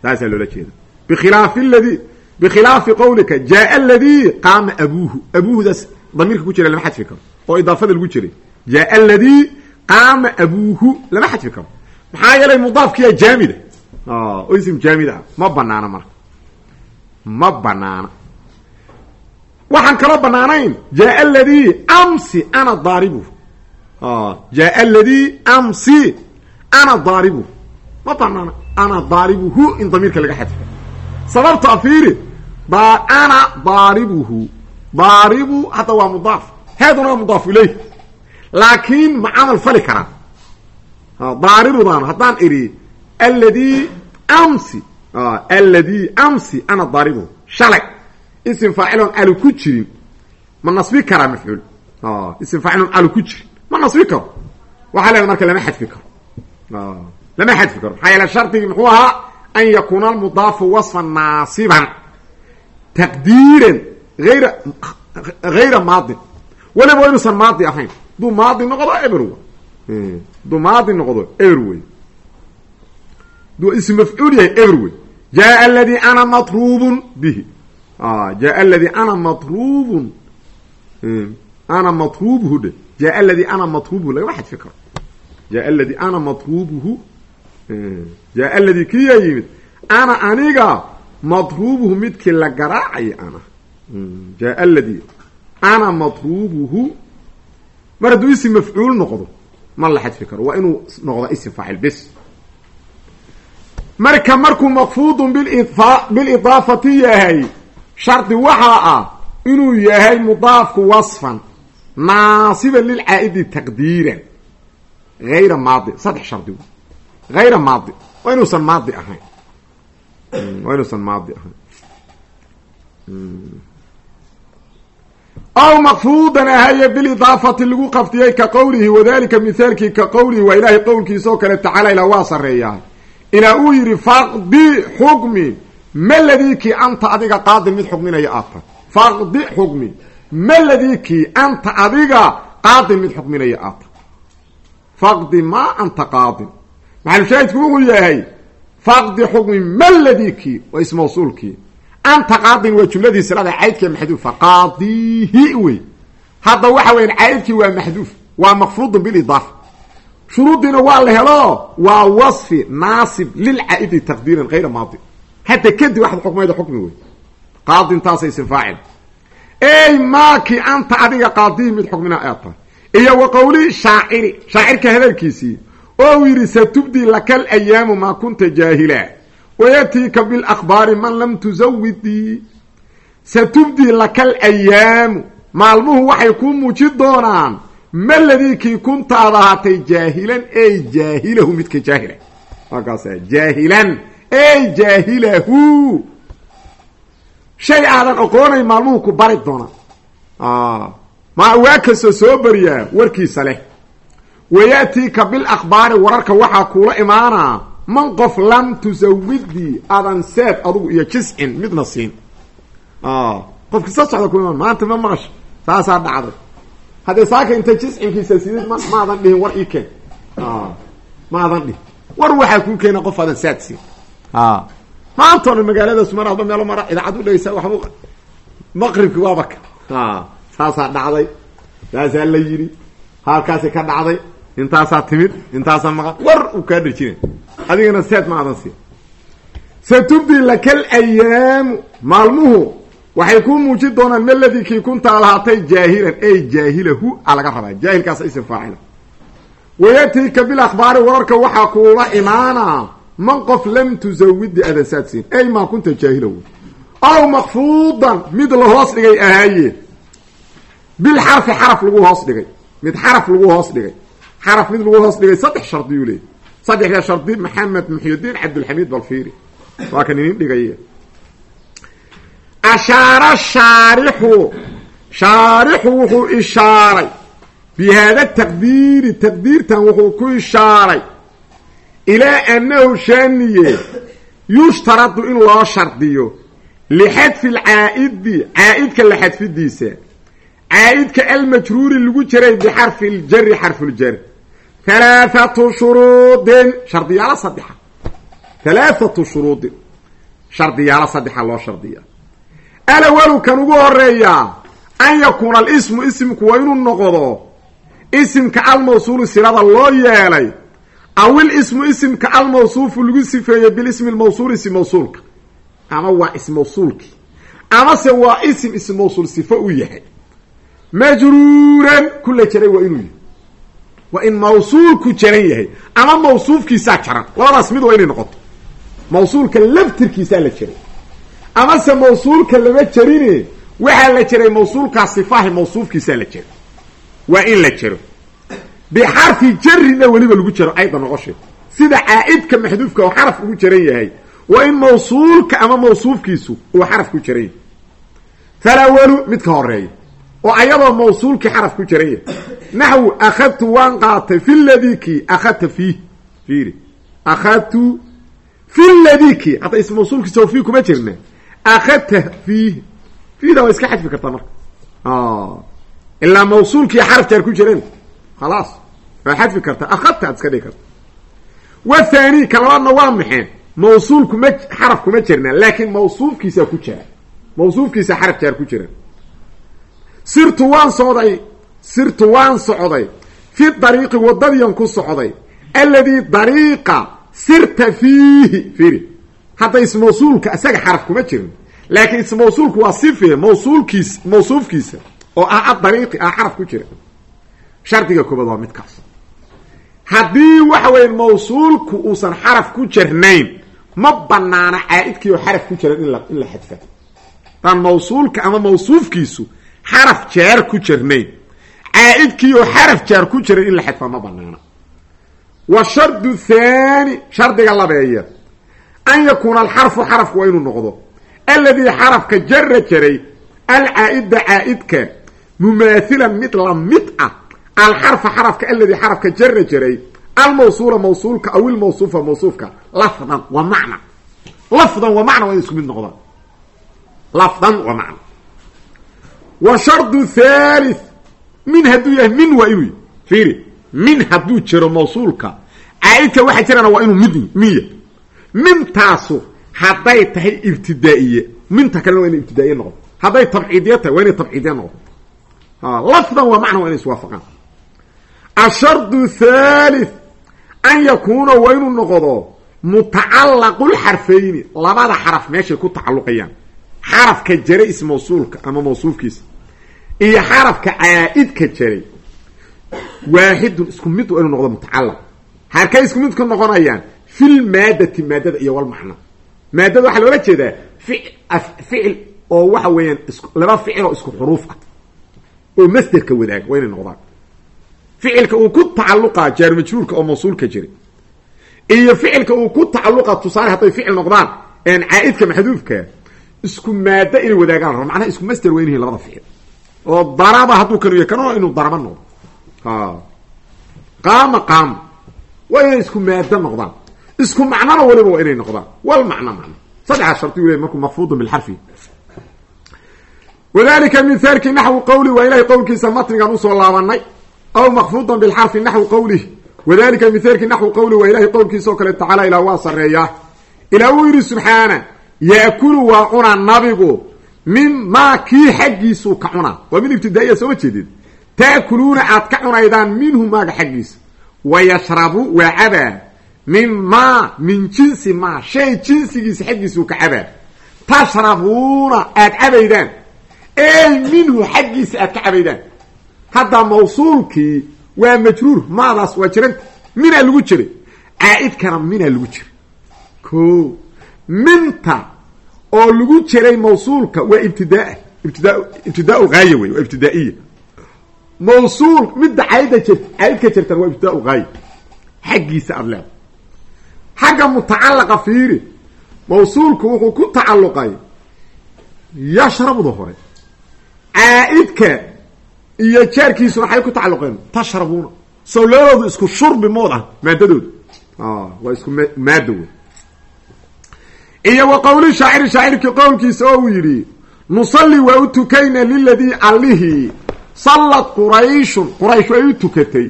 Saasaa loola jeeda. Bikhilaafi ladi bikhilaafi qawlika jaa aladii qaama abuuhu. Abuuhudaas damiirka ku jira lama xadfi oo idaafada lagu jiray. Jaa aladii qaama abuuhu lama xadfi karo. Maxaa yeelay mudaafkiyaa jaamida ism jaamid ah. Ma banaana marka ma banaana. Waxaan kaloo banaanayn. Jaa aladii amsi ana daaribu. Jaa aladii amsi ana daaribu. Ma banaana. Ana daaribuhu in damiirka laga xadfo. Sababto afiiri ana daaribuhu daaribu hadda waa mudaaf. Heeduna waa mudaaf ilayh. Laakiin ma camal fali karaan. Daaribudaan haddaan idhi alladii amsi alladii amsi ana daaribuhu shalay ism faacilon alu ku jirin ma nasbi karaa mafcuul ism faacilon alu ku jirin ma nasbi karo waxaa leeda marka lama xadfi karo lama xadfi karo maxaa yeele shardigii muxuu ahaa an yakuuna almudaafu wasfan naasiban taqdiiran ayra hayra maadin weliba waa inuusan maadi ahayn hadduu maadi noqdo eber hadduu maadi noqdo eber wey ism mafcuul yahay eber wey jaa aladii ana matrubun bihi jaa aladii ana matrubun ana matrubuhu dhe jaa aladii ana matrubuhu lagama xadfi karo jaa aladii ana matrubuhu jaa aladii kiyaa yimid ana aniga matrubuhu midkii la garaacay ana jaa aladii ana matrubuhu mar hadduu ism mafcuul noqdo ma la xadfi karo waa inuu noqdo ism faacil bes marka markuu maqfuudun bilidaafati yahay shardi waxaa ah inuu yahay mudaafku wasfan naasiban lilcaa'idi taqdiiran hayra maadi saddex shardi hayra maadi waa inuusan maadi ahayn. Waa inuusan maadi ahayn. Aw maqfuudan ahaye bilidaafati lagu qaftiyey ka qowlihi wadalika mithaalkii ka qowlihi waa ilaahay qowlkiisa oo kale tacaala ilaa waa sareeyaa ilaa uu yidhi faqdi xukmi. Maladikii anta adiga qaadin mid xukminaya aad tahay faqdi xukmi. Anta adiga qaadin mid xukminaya aad tahay faqdi maa anta qaadin. Maxalushaahidku wuxuu yahay? Faqdi xukmi maladikii waa ismawsuulkii anta qaadin waa jumladii silada caydka maxduufa qaadihi wey hadda waxa weyan caydkii waa maxduuf. Waa maqfuudun bilidaafa shuruuddiina waa la helo waa wasfi naasib lilcaa'idi taqdiiran hayra maadi. Hadda kadib waxaad xukmayda xukmi wey qaadintaasaysin faacil. Ey maakii anta adiga qaadihi mid xukmina aad tahay. Iyo wa qowli shaaciri shaacirka hadalkiisii oo yidhi satubdii laka alayaamu maa kunta jaahila wayatiika bilakbaari man lam tusawidii satubdii laka alayaamu maalmuhu waxay kuu muuji doonaan maladiikii kuntaad ahaatay jaahilan ey jaahilahu midka jaahila. Markaas jaahilan ey jaahilahu. Shay aadan oqoonay maalmuhu ku bari doonaan ma waa kastoo soo bariyaa warkiisa leh. Wayatiika bilakbaari wararka waxaa kuula imaanaa man qof lam tusawidii aadan seed adugu iyo jiscin midna siin. Qofki sa socda ku imaan maanta ma maqasho saasaa dhacday haddee saaka inta jiscinkiisa sidid ma maadan dhihin war ii keen. Maadan dhihin. War waxaa kuu keena qof aadan saad siin. Maantoona magaaladaas mar adba meelo mara idaacad u dhegeysa waxba maqribki waaba ka. Saasaa dhacday saasaa la yidhi halkaasi ka dhacday intaasaa timid intaasaa maqan war uu kaa dharjina adigana seed ma adan siin satubdi lakal ayaamu maalmuhu waxay kuu muujin doonaan meladii kii kuntaa lahaatay jaahilan. Ey jaahilahu a laga rabaa? Jaahilkaas isim faacila wayatika bil akhbaari wararka waxaa kuula imaanaa man qof lam tusawidi adan saad siin. Ey maa kunta jaahilaw aw makfuudan mid la hoos dhigay ahaaye. Bil xarfi xaraf lagu hoos dhigay. Mid xaraf lagu hoos dhigay. Xaraf mid lagu hoos dhigay saddex shardiyuu leeyay saddexda shardi maxamed muxyudiin cabdulxamiid balfiiri. Waa kan inin dhigay ashaara shaarixu shaarixu wuxuu ishaaray bi haada taqdiiri taqdiirtan wuxuu ku ishaaray ilaa annahu shaaniye yushtaradu in loo shardiyo lixadfi lcaa'idi caa'idka la xadfidiisa caa'idka almajruuri lagu jiray bixarfi ljari xarfuljar halaathatu shuruudin shardiyaalo saddexa halaathatu shuruudin shardiyaalo saddexa loo shardiya alawalu kan ugu horeeyaa an yakuuna alismu isimku waa inuu noqdo isimka almawsuulu silada loo yeelay aw ilismu isimka almawsuufu lagu sifeeyey bilismi lmawsuul ism mawsuulka. Ama waa ism mawsuulkii. Amase waa isim ism mawsuul sifo u yahay. Majruuran kula jaray waa inuu yahay. Waa in mawsuulku jaran yahay ama mawsuufkiisaa jaran. Labadaas mid waa inay noqoto. Mawsuulka laftirkiisaa la jaray amase mawsuulka lama jarine. Waxaa la jaray mawsuulkaa sifaahi mawsuufkiisaa la jaray waa in la jaro bixarfi jarina weliba lagu jaro ayda noqoshe. Sida caa'idka maxduufka oo xaraf ugu jaran yahay. Waa in mawsuulka ama mawsuufkiisu uu xaraf ku jaran yahay falawalu mid ka horreeya oo ayadoo mawsuulkii xaraf ku jaran yahay naxwu akhadtu waan qaatay fi ladii ki akhadta fiih fiiri. Akhadtu fi ladii ki. Hadda ism mawsuulkiisa oo fii kuma jirna akhadta fiih fiida waa iska xadfi kartaa marka. Ilaa mawsuulkii xaraf jaar ku jiran khalaas waa xadfi kartaa akhadta ad iska dhigi karta. Ka labaadna waa maxeen mawsuulku ma xaraf kuma jirna laakiin mawsuufkiisaa ku jira. Mawsuufkiisa xaraf jaar ku jiran sirtu waan socday sirtu waan socday. Fi dariiqi wadadiyan ku socday. Alladii dariiqa sirta fiihi fiiri hadda ismawsuulka isaga xaraf kuma jirin. Laakiin ismawsuulku waa sife mawsuulkiis mawsuufkiisa oo ah adariiqi ah xaraf ku jira. Shardiga koobaad waa midkaas haddii waxa weya mawsuulku uusan xaraf ku jirnayn ma banaana caa'idkii oo xaraf ku jiran inla in la xadfa daan mawsuulka ama mawsuufkiisu xaraf jaar ku jirnayn. Caa'idkii oo xaraf jaar ku jiran in la xadfa ma banaana wa shardu thaani shardiga labeeya an yakuuna alxarfu xarafku waa inuu noqdo alladii xarafka jara jaray alcaa'ida caa'idka mumaathilan mid la mid ah alxarfa xarafka aladii xarafka jara jaray almawsuula mawsuulka aw ilmawsuufa mawsuufka lafdan wa macna lafdan wa macna waa in isku mid noqdaan lafdan wa macna wa shardu thalith min hadduu yahay min mintaasu hadday tahay ibtidaa'iye. Minta kalena waa inay ibtidaa'iye noqdo hadday tabciidiya tahay waa inay tabciidiya noqdo lafdan waa macna waa inay iswaafaqaan. Ashardu thalith an yakuuna waa inuu noqdo mutacallaqulxarfayni labada xaraf meeshay ku tacalluqayaan. Xarafka jaray ismawsuulka ama mawsuufkiisa iyo xarafka caa'idka jaray. Waaxidun isku mid waa inuu noqdo mutacallaq. Harkay isku mid ka noqonayaan fil maadati maadada iyo walmacna maadada waxaa loola jeedaa ficil oo waxa weeyaan laba ficil oo isku xuruuf ah. Oo masderka wadaaga waa inay noqdaan. Ficilka uu ku tacalluqa jaarmajruurka oo mawsuulka jiray iyo ficilka uu ku tacalluqa tusaale hadday ficil noqdaan caa'idka maxduufka isku maado inay wadaagaan rabo. Macnaha isku masder waa inyihin labada ficil. Oo daraba hadduu kanu yahy kanoo inuu daraba noqdo. Qaama qaama. Waa inay isku maado noqdaan isku macnona waliba waa inay noqdaan. Wal macno macno saddexaas sharti u le markuu mafruudun bilxarfi wadalika mithaalki naxwi qawli waa ilahay qowlkiisa matnigan u soo laabanay aw makfuudan bilxarfi naxwi qawlih wadalika mithaalki naxwi qawli waa ilahay qowlkiisa oo kale tacaala ilaa waa sareeyaa ilaa uu yidhi subxaana yaakulu waa cuna nabigu min maa kii xaggiisuu ka cunaa waa mid ibtidaaiya sooma jeedid taakuluuna aad ka cunaydaan minhu maaga xaggiisa. Wayashrabu waa cabaa min maa min jinsi maa shay jinsigiisa xaggiisuu ka cabaa tashrabuuna aad cabaydaan. Ey minhu xaggiisa aad ka cabaydaan. Hadda mawsuulkii waa majruur maadaas waa jiranta minaa lagu jiray. Caa-idkana minaa lagu jiray. Ko minta oo lagu jiray mawsuulka waa ibtidaa ibtida ibtidaa haaya wey waa ibtidaaiya. Mawsuul midda caaidda jir caaidka jirtan waa ibtidaa haaya xaggiisa aada leeda xagga mutacalaqa fiiri mawsuulku wuxuu ku tacalluqay yashrabda hore. Caa-idka iyo jaarkiisu maxay ku tacalluqeen tashrabuuna sow labadoodu isku shurbi mood ah maadadooda waa isku maado wey iyo wa qowli shaaciri shaacirkii qowlkiisa oo uu yidhi nusalli waa u tukayna liladii allihii sallad qurayshun. Qurayshu ay u tukatay.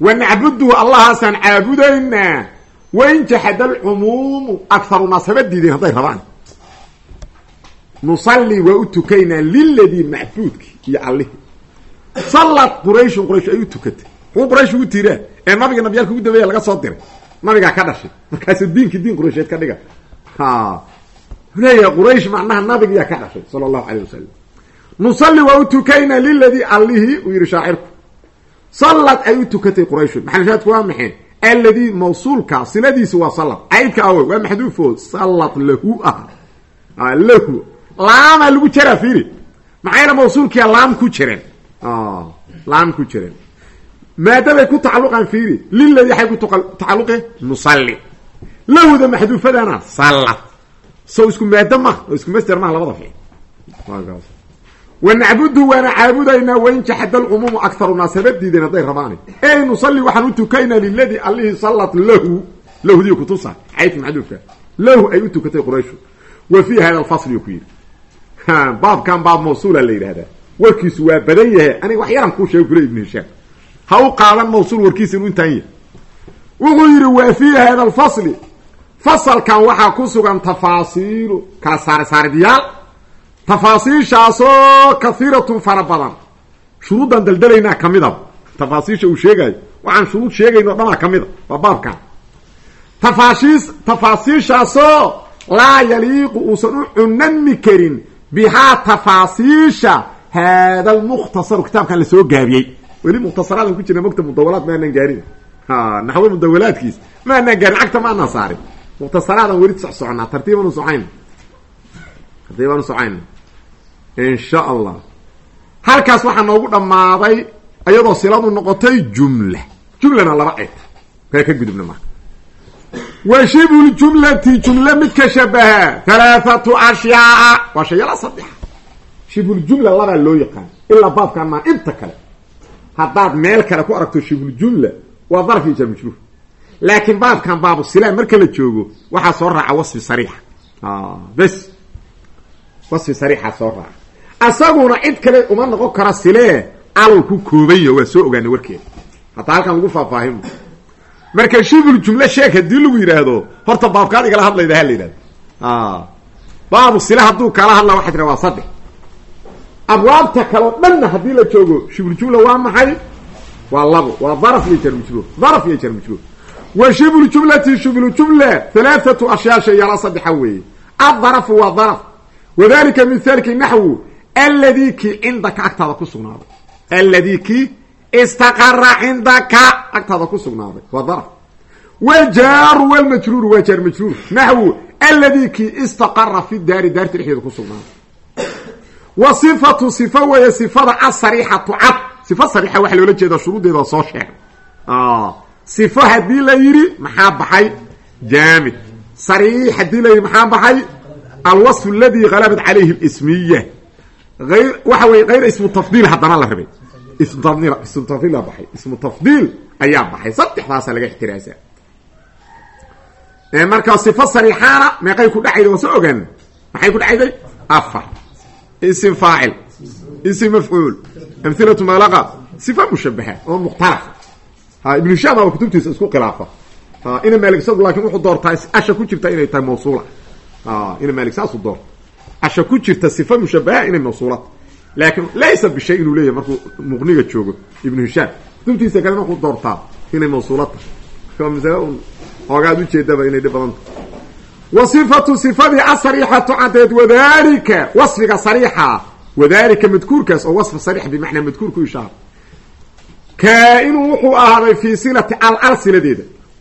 Wa nacbuduhu allahaasaan caabudaynaa wain jaxada alcumuumu akharu naas haba diideen hadday rabaan. Nusalli waa u tukaynaa liladii macbuudki iyo allihii sallad qurayshun quraysh ay u tukatay. Kuwa quraysh ugu tiiraan ee nabiga nabiyaalka ugu dambeeya laga soo diray. Nabigaa ka dhashay. Markaasuu diinkii diin quraysheed ka dhiga. Ha leeyahay quraysh macnaha nabigiyaa ka dhashay sala allahu calayh wasalam nusalli waa u tukaynaa liladii allihii uu yidhi shaacirku. Sallad ay u tukatay qurayshun waa maxay alladii mawsuulka siladiisi waa sallad. Caydka awe waa maxduufo sallad lahu ah. Lahu. Laamaa lagu jaraa fiiri. Maxayna mawsuulkiia laam ku jireen? Laam ku jireen. Maadaday ku tacaluqaan fiiri. Liladii waxay ku tacaluqe nusalli. Lahuda maxduufadana sallad. So isku maado maha oo isku masder maha labada fiil wanacbudu waana caabudaynaa wain jaxada alcumuumu akharu naas haba diideen hadday rabaana ey nusalli waxaan u tukaynaa liladii allihii sallat lahu lahudii kutusa caydka maxduufka lahu ay u tukatay qurayshu wa fii hada alfasli ku yidhi baabkan baab mawsuula la yidhahdaa warkiisu waa badan yahay aniga wax yaran kuu sheega kule ibnu hishaam ha u qaadan mawsuul warkiisa inuu intaan yahay wuxuu yidhi wa fii hada alfasli fasalkan waxaa ku sugan tafaasiilu kala saare saaridyaal tafaasiishaasoo kahiiratun fara badan. Shuruuddan daldalaynaa ka midaba tafaasiisha uu sheegayo waxaan shuruud sheegayno o dhanaa ka mida waa baabkan. Tafaashiis tafaasiishaasoo laa yaliiqu uusan u cunami karin bihaa tafaasiisha haada almukhtasaru kitaabkan la soo gaabiyey. Weli mukhtasaraadan ku jirna mogta mudawalaad maanaan gaarin. Naxwo mudawalaadkiis. Maanaan gaarin cagta maanaan saarin. Mukhtasaraadan weli soc soconaa tartiiban u socayn tartiiban u socayna insha allah halkaas waxaa noogu dhammaaday iyadoo siladu noqotay jumla. Jumlana laba ceeb kaa ka gudubna marka wa shibhuljumlati jumle midka shabaha halaathatu ashyaaa waa shayala saddexa shibhuljumla labaa loo yaqaan ilaa baabkan maa inta kale. Haddaad meel kale ku aragto shibhuljumla waa darf iyo jarmajruur laakiin baabkan baabu silaa marka la joogo waxaa soo raaca wasfi sariixa. Bes. Wasfi sariixa soo raaca asaguna cid kale uma noqon karo silee alw ku koobanya waa soo ogaanay warkeeda hataa halkan lagu faahfaahin. Marka shibul jumle sheek haddii lagu yidhaahdo horta baabkaad igala hadlayda ha la yidhahdo baabu sila hadduu kala hadla waxay tira waa saddex. Abwaabta kaleo dhanna haddii la joogo shibljumla waa maxay? Waa labo. Waa daraf iyo jarmajruur daraf iyo jarmajruur wa shibljumlati shibljumla halaathatu ashyaa shayala saddexa weeye. Addarafu waa daraf. Wadalika mithaalki naxwu alladii kii cindaka agtaada ku sugnaaday. Alladii kii istaqara cindaka agtaada ku sugnaaday. Waa daraf. Waljaaru walmajruuru waa jaar majruur. Naxwu alladii kii istaqara fi daari daarta dhexdeeda ku sugnaaday. Wa sifatu sifa weeye sifada asariixatu cad sifa sariixa waxaa loola jeedaa shuruuddeeda soo sheegay sifo haddii la yidhi maxaa baxay? Jaamid. Sariix haddii la yidhi maxaa baxay? Alwaصf aladi galabat calayhi اlismiya ayr waxa weye hayr ismu tafdiil haddana la rabay. ismu tafdiil ismu tafdiila baxay ismu tafdiil ayaa baxay saddexdaasa laga ixtiraasa. marka sifo sariixaana meeqay ku dhacayda waa soo ogaan. maxay ku dhacayday afar ism faacil ism mafcuul amhilatu malaqa sifa mushabaha oo mukhtalaf ibnu hishaam aba kutubtiisa isku khilaafa ina maalik isagu laakin wuxuu doortaa asha ku jirta inay tahay mawsuula ina maalik saasuu doorta asha ku jirta sifa mushabaha inay mawsuulata laakiin laysa bishay inuu leeyahay markuu muqniga joogo ibnu hishaam. Kutubtiisa kale markuu doortaa inay mawsuulata masale un hoogaad inay dhib badanta wa sifatu sifadii asariixatu caddeed wadalika wasfiga sariixa. Wadalika madkuurkaas oo wasfa sariix bimacnaa madkuur ku ishaara kaa-inuu wuxuu ahaaday fii silati al al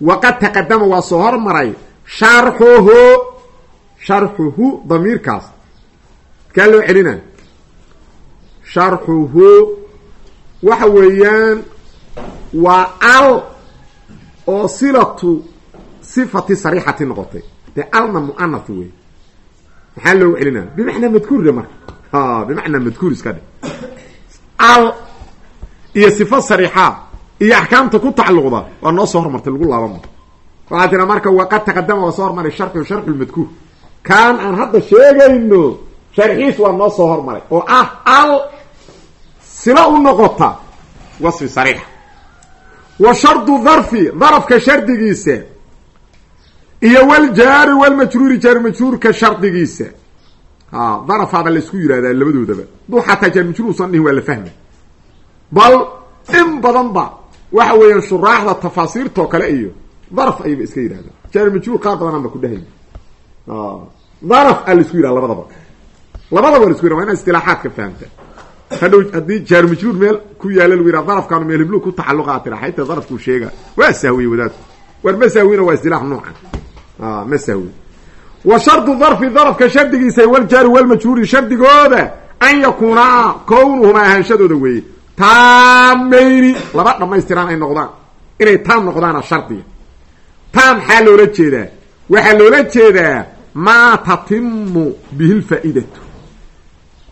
waqad taqadama waa soo hormaray sharxuhu sharxuhu damiirkaas kaa loo celina? Sharxuhu waxa weeyaan waa al oo silatu sifati sariixati noqotay. Dee alna muanath wey maxaa loogu celinaa bimacnaa madkuurga marka. Bimacnaa madkuur iska dhe al iyo sifa sariixa iyo axkaamta ku tacalluqda waa noo soo hormartay lagu laabama waxaa tira marka waqad taqadama waa soo hormaray sharxu sharxu lmadkuur kaan aan hadda sheegayno sharxiis waa noo soo hormaray oo ah al sila u noqota wasfi sariix. Wa shardu darfi darafka shardigiisa iyo waljaari walmajruuri jaari majruurka shardigiisa. A darafaada la isku yihahdaa labadoodaba. Duu xataa jaar majruur usan dhihin waa la fahma bal in badan ba waxa weeyaan shuraaxda tafaasiirtoo kale iyo daraf ayba iska yidhahdaan jaar majruur qaar badanaan ba ku dhahay. Daraf a la isku yidhahda labadaba labadaba la isku yihah waa inaa istilaaxaadka fahamta. Hadhow majruur meel ku yaalla lagu yidhaha darafkaanu meel hiblu ku tacaluqa tira xayta darafkuu sheega waa sahwiye wadaadku war ma sahwina waa istilaax noocan. Ma sahwi. Wa shardu darfi darafka shardigiisa waljaari walmajruuri shardigooda an yakuunaa kownuhuma ahaanshadooda weeye. Taamayni laba dhammaystiraan ay noqdaan. Inay taam noqdaana shardiga. Taam maxaa loola jeedaa? Waxaa loola jeedaa maa tatimu bihi lfaa'idatu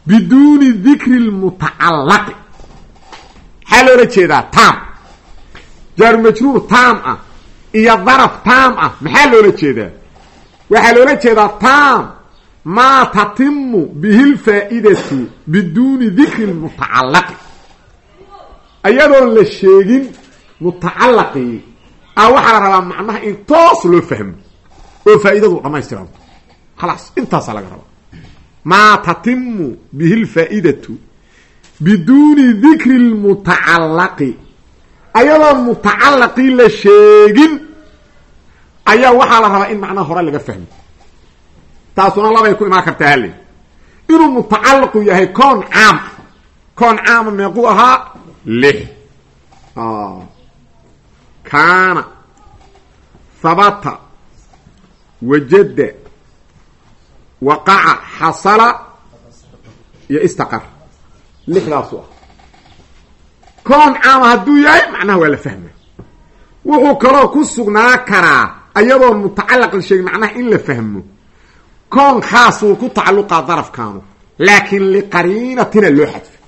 biduuni dikri lmutacallaqi maxaa loola jeedaa taam. Jaaru majruur taam ah iyo daraf taam ah maxaa loola jeedaa? Waxaa loola jeedaa taam. Maa tatimu bihi lfaa'idatu biduuni dikri lmutacallaqi ayadoon la sheegin mutacallaqii ah waxaa la rabaa macnaha in toos loo fahmo oo faa'iidadu dhammaystiranto khalaas intaasaa laga rabaa maa tatimu bihi lfaa'idatu biduuni dikri lmutacallaqi ayadoon mutacallaqii la sheegin ayaa waxaa la rabaa in macnaha hore laga fahmo taasuna labay ku imaan kartaa hale inuu mutacallaqu yahay koon caam koon caama meequu ahaa lix kaana habata wajada waqaca xasala iyo istaqar. Lixdaasu ah koon caama hadduu yahay macnaha waa la fahma wuxuu kaloo ku sugnaa karaa ayadoon mutacallaq la sheegin macnaha in la fahmo. Koon khaas wuu ku tacalluqaa darafkaanu laakiin liqariinatina loo xadfay.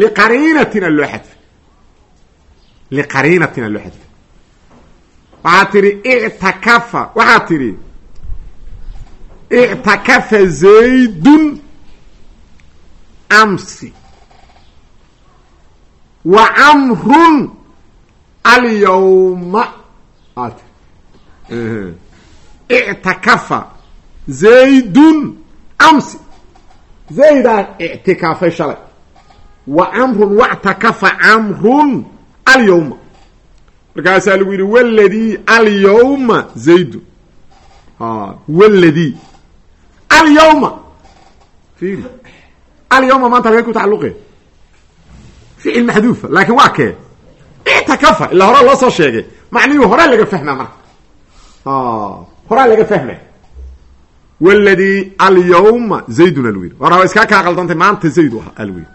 Liqariinatina loo xadfay. Liqariinatina loo xadfay waxaa tidhi ictakafa waxaa tidhi ictakafa zaydun amsi wa camrun alyawma. Ictakafa zaydun amsi. Zaydaa ictikaafay shalay. Wa camrun wactakafa camrun alyawma markaasaa lagu yidhi wladii alyawma zaydun wladii alyawma. Fiiri alyawma maanta halkay ku tacalluqe. Ficil maxduufa laakiin waa kee. Ictakafa ilaa horaa loo soo sheegay. Macnihii horaa laga fahmaa marka. Horaa laga fahma wladii alyawma zaydun algu yidhi. Hora iskaa kaa qaldantay maanta zayd u algu yidhi.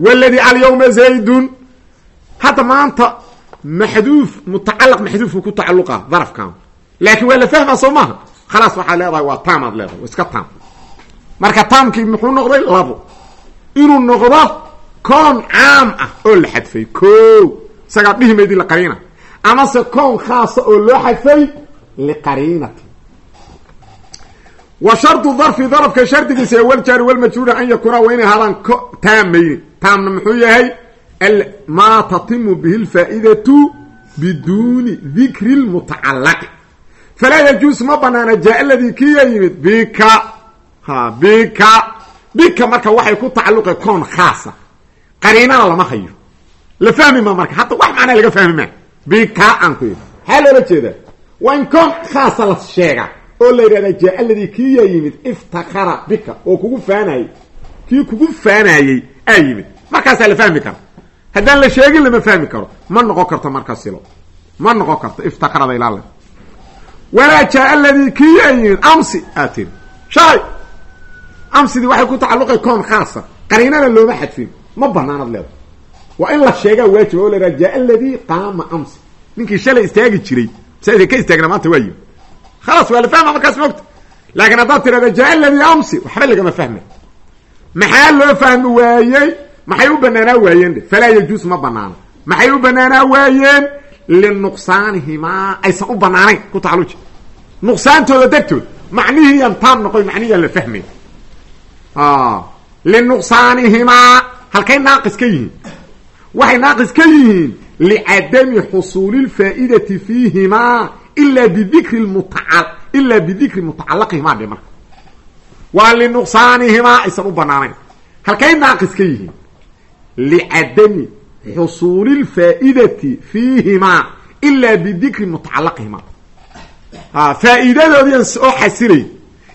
Wladii alyawma maxduuf mutacalaq maxduufku ku tacalluqa darafkan laakiin waa la fahmaa soo maaha khalaas waxaad leedahay waa taamaad leedahay iska taam marka taamkii muxuu noqday labo inuu noqdo koon caam ah oo la xadfay ko isagaa dhihi maydi liqariina amase koon khaasa oo loo xadfay liqariinati wa shardu darfi darafka shardigiisa ee waljaari walmajruura an yakuuna waa inay ahaadaan taamayni taamna muxuu yahay maa tatimu bihi lfaa'idatu biduuni dikri lmutacallaqi falaa yajuus ma banaana jaa ladii kiya yimid bika bika bika marka waxay ku tacalluqe koon khaasa qariinana lama hayo la fahmi ma marka hadda wax macnaa laga fahmi maa bika aan ku yidhi maxaa loola jeedaa waa in koon khaasa la sheega oo la yidhahdaa jaa ladii kiya yimid iftakara bika oo kugu faanayey kii kugu faanayey aa yimid haddaan la sheegin lama fahmi karo. Ma noqon karto marka silo. Ma noqon karto iftakarada ilaale walaa jaa ladii kiya yimid amsi aa tiri shalay amsidii waxay ku tacalluqay koon khaasa. Qariinana looma xadfin. Ma banaanad leeda waa in la sheegaa waajiba oo la yidhaha jaa ladii qaama amsi. Ninkii shalay istaagi jiray. Masaajidka ka istaagna maanta waa yimi khalaas waa la fahma markaas mogta laakiin haddaad tirahda jaa ladii amsi waxba lagama fahmay maxaa loo fahmi waayey maxay u banaanaa waayeen? Dhe falaa yajuus ma banaano. Maxay u banaanaa waayeen? Linuqsaanihimaa aysan u banaanayn ku tacalluji nuqsaantooda dartood macnihiiyan taam noqoy macnihiyaan la fahmay. Linuqsaanihimaa halkay naaqis ka yihiin. Waxay naaqis ka yihiin licadami xusuuli lfaa'idati fiihimaa ilaa bidikri mutaa ilaa bidikri mutacalaqihimaa dhe marka. Waa linuqsaanihimaa aysan u banaanayn. Halkay naaqis ka yihiin licadami xusuuli lfaa'idati fiihimaa ilaa bidikri mutacalaqihimaa faa'iidadoodiian soo xasilayn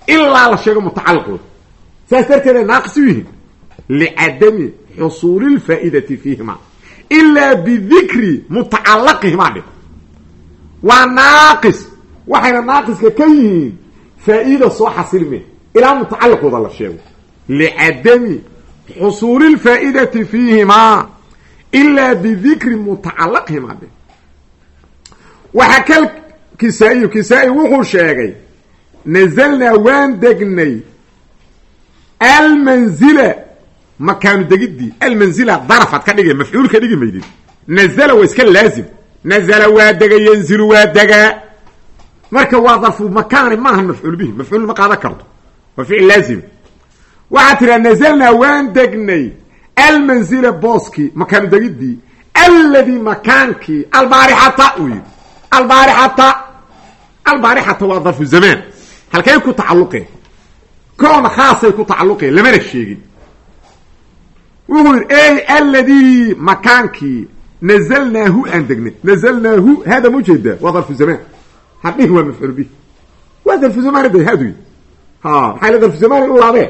ilaa la sheego mutacalaqooda saas darteeday naaqis u yihiin licadami xusuuli lfaa'idati fiihimaa ilaa bidikri mutacalaqihimaa dhe waa naaqis waxayna naaqiska ka yihiin faa'iida soo xasilme ilaa mutacalaqooda la sheego xusuuli lfaa'idati fiihimaa ilaa bidikri mutacalaqihimaa dhe waxaa kal kisaa-iyu kisaa-i wuxuu sheegay nazalnaa waan degnay almanzila makaanu degidii almanzila darafaad ka dhigay mafcuul ka dhigi maydid. Nazala waa iska laazim. Nazala waa dega yanzilu waa degaa marka waa darfu makaani maahan mafcuul bihi mafcuul ma qaadan karto. Waa ficil laazim waxaa tiraa nazalnaa waan degnay almanzila booskii makaanu degidii alladii makaankii albaarixata uu albaarixata. Albaarixata waa darfu zamaan halkay ku tacalluqeen koon khaasay ku tacalluqeen lamana sheegin. Wuxuu yidhi ey alladii makaankii nazalnaahu aan degnay. Nazalnaahu hada ma waa darfu zamaan hadhihin waa mafcuul bih waa darfu zamaan de haadu ha maxaa darfu zamaan u laabee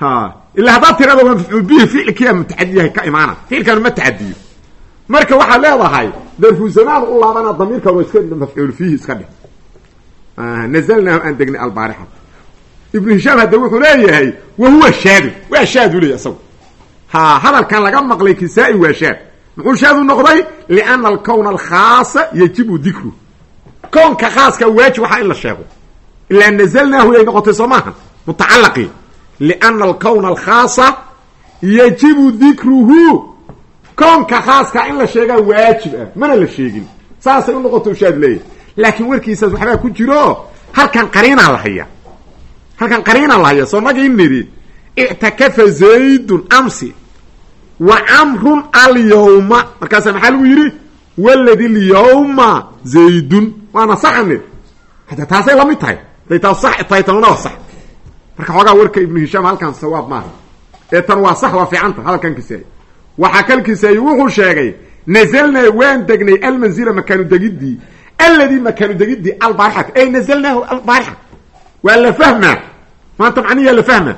ha. Ilaa haddaad tirada waa mafcuul bihi ficilkiyaa mutacadiyahay ka imaana. Ficilkaanu ma tacadiyo marka waxaad leedahay darfu zamaan u laabana damiirkan waa iska mafcuul fiihi iska dheh nazalnaahu aan degnay albaarixata ibnu hishaam hadda wuxuu leeyahay wa huwa shaadu. Waa shaad u leeyahy isagu. Ha hadalkan laga maqlay kisaa-i waa shaad. Muxuu shaad u noqday? Liana alkowna alkhaasa yajibu dikru. Kownka khaaska waajib waxaa in la sheego. Ilaa nazalnaahu ay noqotay liana alkowna alkhaasa yajibu dikruhu koonka khaaska in la sheegaa waajib ah mana la sheegin saasay u noqoto shaad leeyahy laakiin warkiisaas waxbaa ku jiro halkan qariinaa la haya halkan qariinaa la haya soo nagii nidhi ictakafa zaydun amsi wa camrun alyawma markaasa maxaa lagu yidhi waladi lyawma zaydun waana saxane hada taasay la mid tahay day taas sax tahay tanuna marka xoogaa warka ibnu hishaam halkan sawaab maaha ee tan waa sax waa fiicanta hadalkan kisaay waxaa kalkiisaayi wuxuu sheegay nazalnaa waan degnay almanzila makaanu degidii alladii makaanu degidii albaarixata ey nazalnaahu albaarixa. Waa la fahmaa? Maanta macnihiyaa la fahma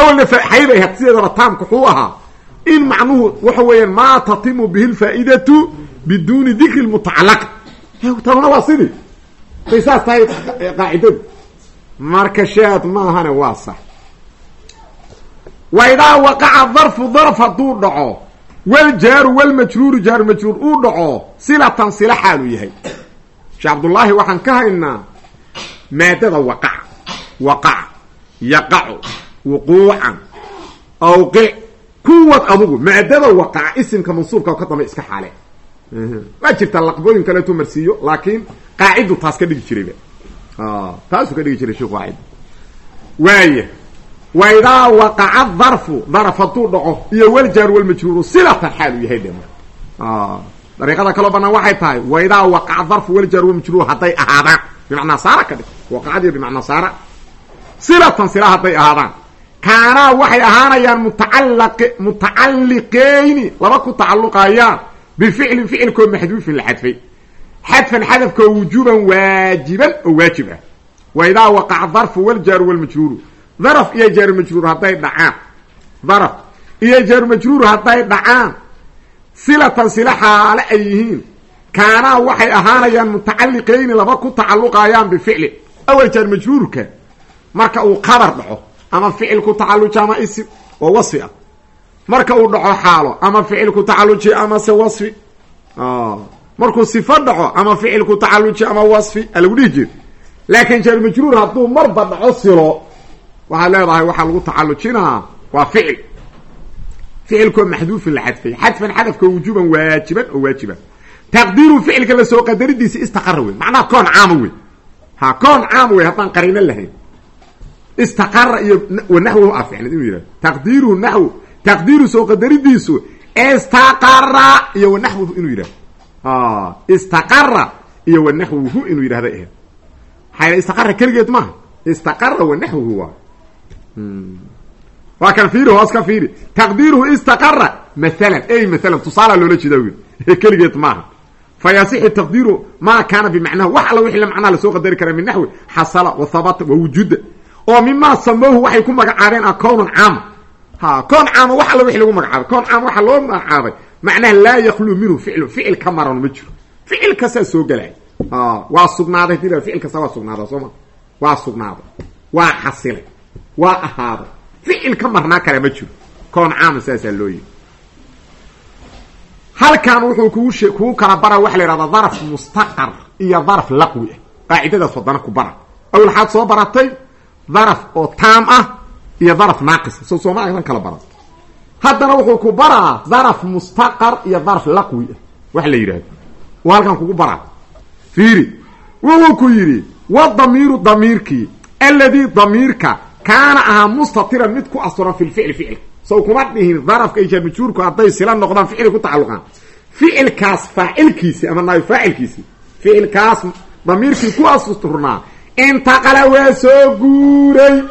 awalna xayb ay ahayd sideedaba taamka wuxuu ahaa in macnuhu waxa weeyaan maa tatimu bihi lfaa'idatu biduuni dikri lmutacalaq tanuna waa sidii saas tahay qaacidadu marka shaad maahane waa sax. Wa idaa waqaca darfu darf hadduu dhaco waljaaru walmajruuru jaaru majruur uu dhaco silatan sila xaaluu yahay. Sheekh cabdullaahi waxaan ka haynaa maadada waqaca waqaca yaqacu wuquucan awqic kuwad adugu maadada waqaca isimka mansuubka ka dambe iska xaale. Waa jirtaa laqbooyin kaleetu marsiiyo laakiin qaacidu taas ka dhigi jirayba taasuu ka dhigi jiray sheekhu qaacida waaya wa idaa waqaca darfu darf hadduu dhaco iyo waljaaru walmajruuru silatan xaaluu yahay dhe marka dariiqada kaloo banaan waxay tahay wa idaa waqaca darfu waljaaru walmajruur hadday ahaadaan bimacnaa saara ka dhig waqacadiyo bimacnaa saara silatan sila hadday ahaadaan kaanaa waxay ahaanayaan mutacalaq mutacalliqeyni laba ku tacalluqayaan bificlin ficilkoo maxduufin la xadfay xadfan xadafkoo wujuuban waajiban oo waajib ah wa idaa waqaca darfu waljaaru walmajruuru daraf iyo jaaru majruur hadday dhacaan daraf iyo jaaru majruur hadday dhacaan silatan sila xaale ay yihiin kaanaa waxay ahaanayaan mutacalliqeyni laba ku tacalluqayaan bificlin awal jaar majruurka marka uu qabar dhaco ama ficil ku tacalluji ama isim oo wasfi ah marka uu dhaco xaalo ama ficil ku tacalluji ama se wasfi markuu sifo dhaco ama ficil ku tacalluji ama wasfi a lagu dhihi jiri laakiin jaar majruur hadduu marba dhaco silo waxaad leedahay waxaa lagu tacallujinaa waa ficil. Ficilkoo maxduufin la xadfay. Xadfan xadafka wujuuban waajiban oo waajiba taqdiiru ficilka la soo qadaridiisa istaqara wey macnaha koon caama wey ha koon caama wey haddaan qariino lahayn. Istaqara iyo wanaxwuhu a ficnad inuu yihahdo taqdiiruhu naxw taqdiiru soo qadaridiisu istaqara iyo wanaxwuhu inuu yidhahdo istaqara iyo wanaxwuhu inuu yidhahda ahed maxaa istaqara keligeed maaha. Istaqara wanaxwuhu waa. Waa kan fiiri hoos ka fiiri taqdiiruhu istaqara maalan ey maalan tusaala loola jeeda wi keligeed maaha. Fayasixu taqdiiru maa kaana wax alla wixii la macnaha la soo qadari karaa min naxwi. Xasala wa habata wa wujuda oo mimaa samowhu waxay ku magacaabeen ah kownan caama ha koon caama wax alla wixii lagu magacaabay. Koon caama waxaa loo magacaabay macnaha laa yakluu minhu ficlu ficil ka maran ma jiro. Ficil kastaa soo gelay waa sugnaaday dira ficil kasta waa sugnaaday sooma waa sugnaaday waa xasilay waa ahaaday. Ficil ka marnaa kale ma jiro. Koon caama saasaa loo yihi halkan wuxuu kugu she kugu kala bara waxa la yidhahdaa daraf mustaqar iyo daraf laqwi ah. Qaacidadaas wadana ku bara awal waxaad soo baratay daraf oo taam ah iyo daraf naaqisa so sooma aydan kala baran haddana wuxuu ku baraa daraf mustaqar iyo daraf laqwi ah. Wax la yidhahdo uu kugu baraa. Fiiri wuxuu ku yidhi wa damiiru damiirkii alladii damiirka kaana ahaa mustatiran mid ku asturan fi lficli ficilka sow kuma dhihin darafka iyo jaarmajuurku hadday sila noqdaan ficilay ku tacalluqaan. Ficilkaas faacilkiisi ama naayo faacilkiisi ficilkaas damiirkii ku asturnaa intaqala waa soo guuray.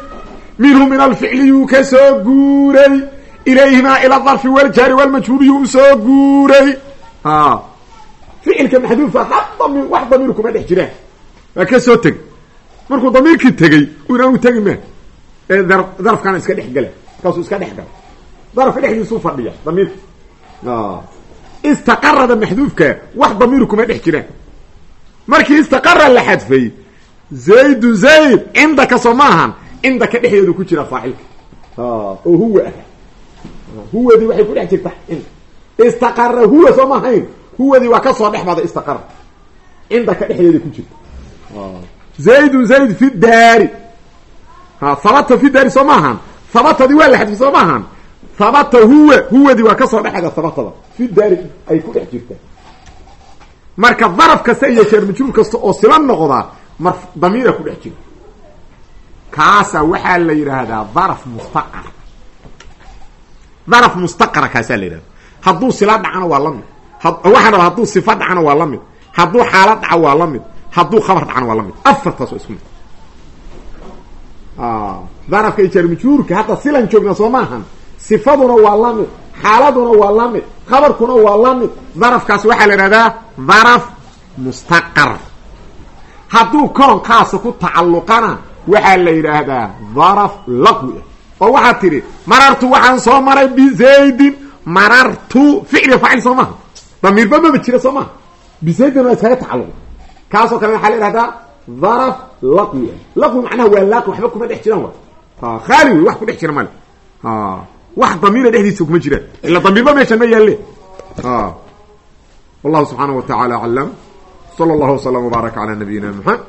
Minhu min alficliyuu ka soo guuray ilayhimaa ila darfi waljaari walmajhuuriyuu u soo guuray ficilka maxduufka ha dami wax damiir kuma dhex jiraan waa ka soo teg markuu damiirkii tegey inaanu tegi ma ee darafkaana iska dhex gala markaasuu iska dhex gala darafka dhexdiisuu fadhiya damiirka istaqarada maxduufka wax damiir kuma dhex jiraan markii istaqara la xadfay zaydu zayd cindaka soo ma ahan cindaka dhexdeedu ku jira faacilka oo huwadii waxay ku dhex jirta cinda istaqara huwa soo ahayn huwadii waa ka soo dhex bada istaqara cindaka dhexdeeda ku jirta. Zaydu zayd fi daari. Habata fi daari soo ma ahan. Habatadii waa la xadfay soo ma ahan. Habata huwa huwadii waa ka soo dhexda habatada fi daari ay ku dhex jirta. Marka daraf kasta iyo sheermajruur kasta oo sila noqda mar damiira ku dhex jira kaasa waxaa la yidhaahdaa daraf mustaqar daraf mustaqara kaasaa la yidhahda hadduu sila dhacana waa la mid. Waxaan rabaa hadduu sifa dhacana waa la mid. Hadduu xaalad dhaca waa la mid. Hadduu khabar dhacana waa la mid. Afartaas waa isku mid. Darafka iyo jaarmajruurka hadda silan joogna soo maahan sifaduna waa la mid. Xaaladuna waa la mid. Khabarkuna waa la mid. Darafkaas waxaa la yidhahdaa daraf mustaqar. Hadduu koon khaasa ku tacalluqana waxaa la yidhaahdaa daraf laqwi ah oo waxaad tidhi marartu waxaan soo maray bizaydin marartu ficliga faacil soo maha damiirba maba jira soo maha bizaydin waa iskaga tacalluqa kaasoo kale waxaa la yidhahdaa daraf laqwi ah laqwi macnaha waa laaqi waxba kuma dhex jiraan wa khaali wey wax ku dhex jira male wax damiira dhexdiisa kuma jiraan ila damiirba meeshan ma yaalle wallahu subxaanaه wa taعalى aclam slى اllah وsلم وbaarك عlى nabiyina mxamed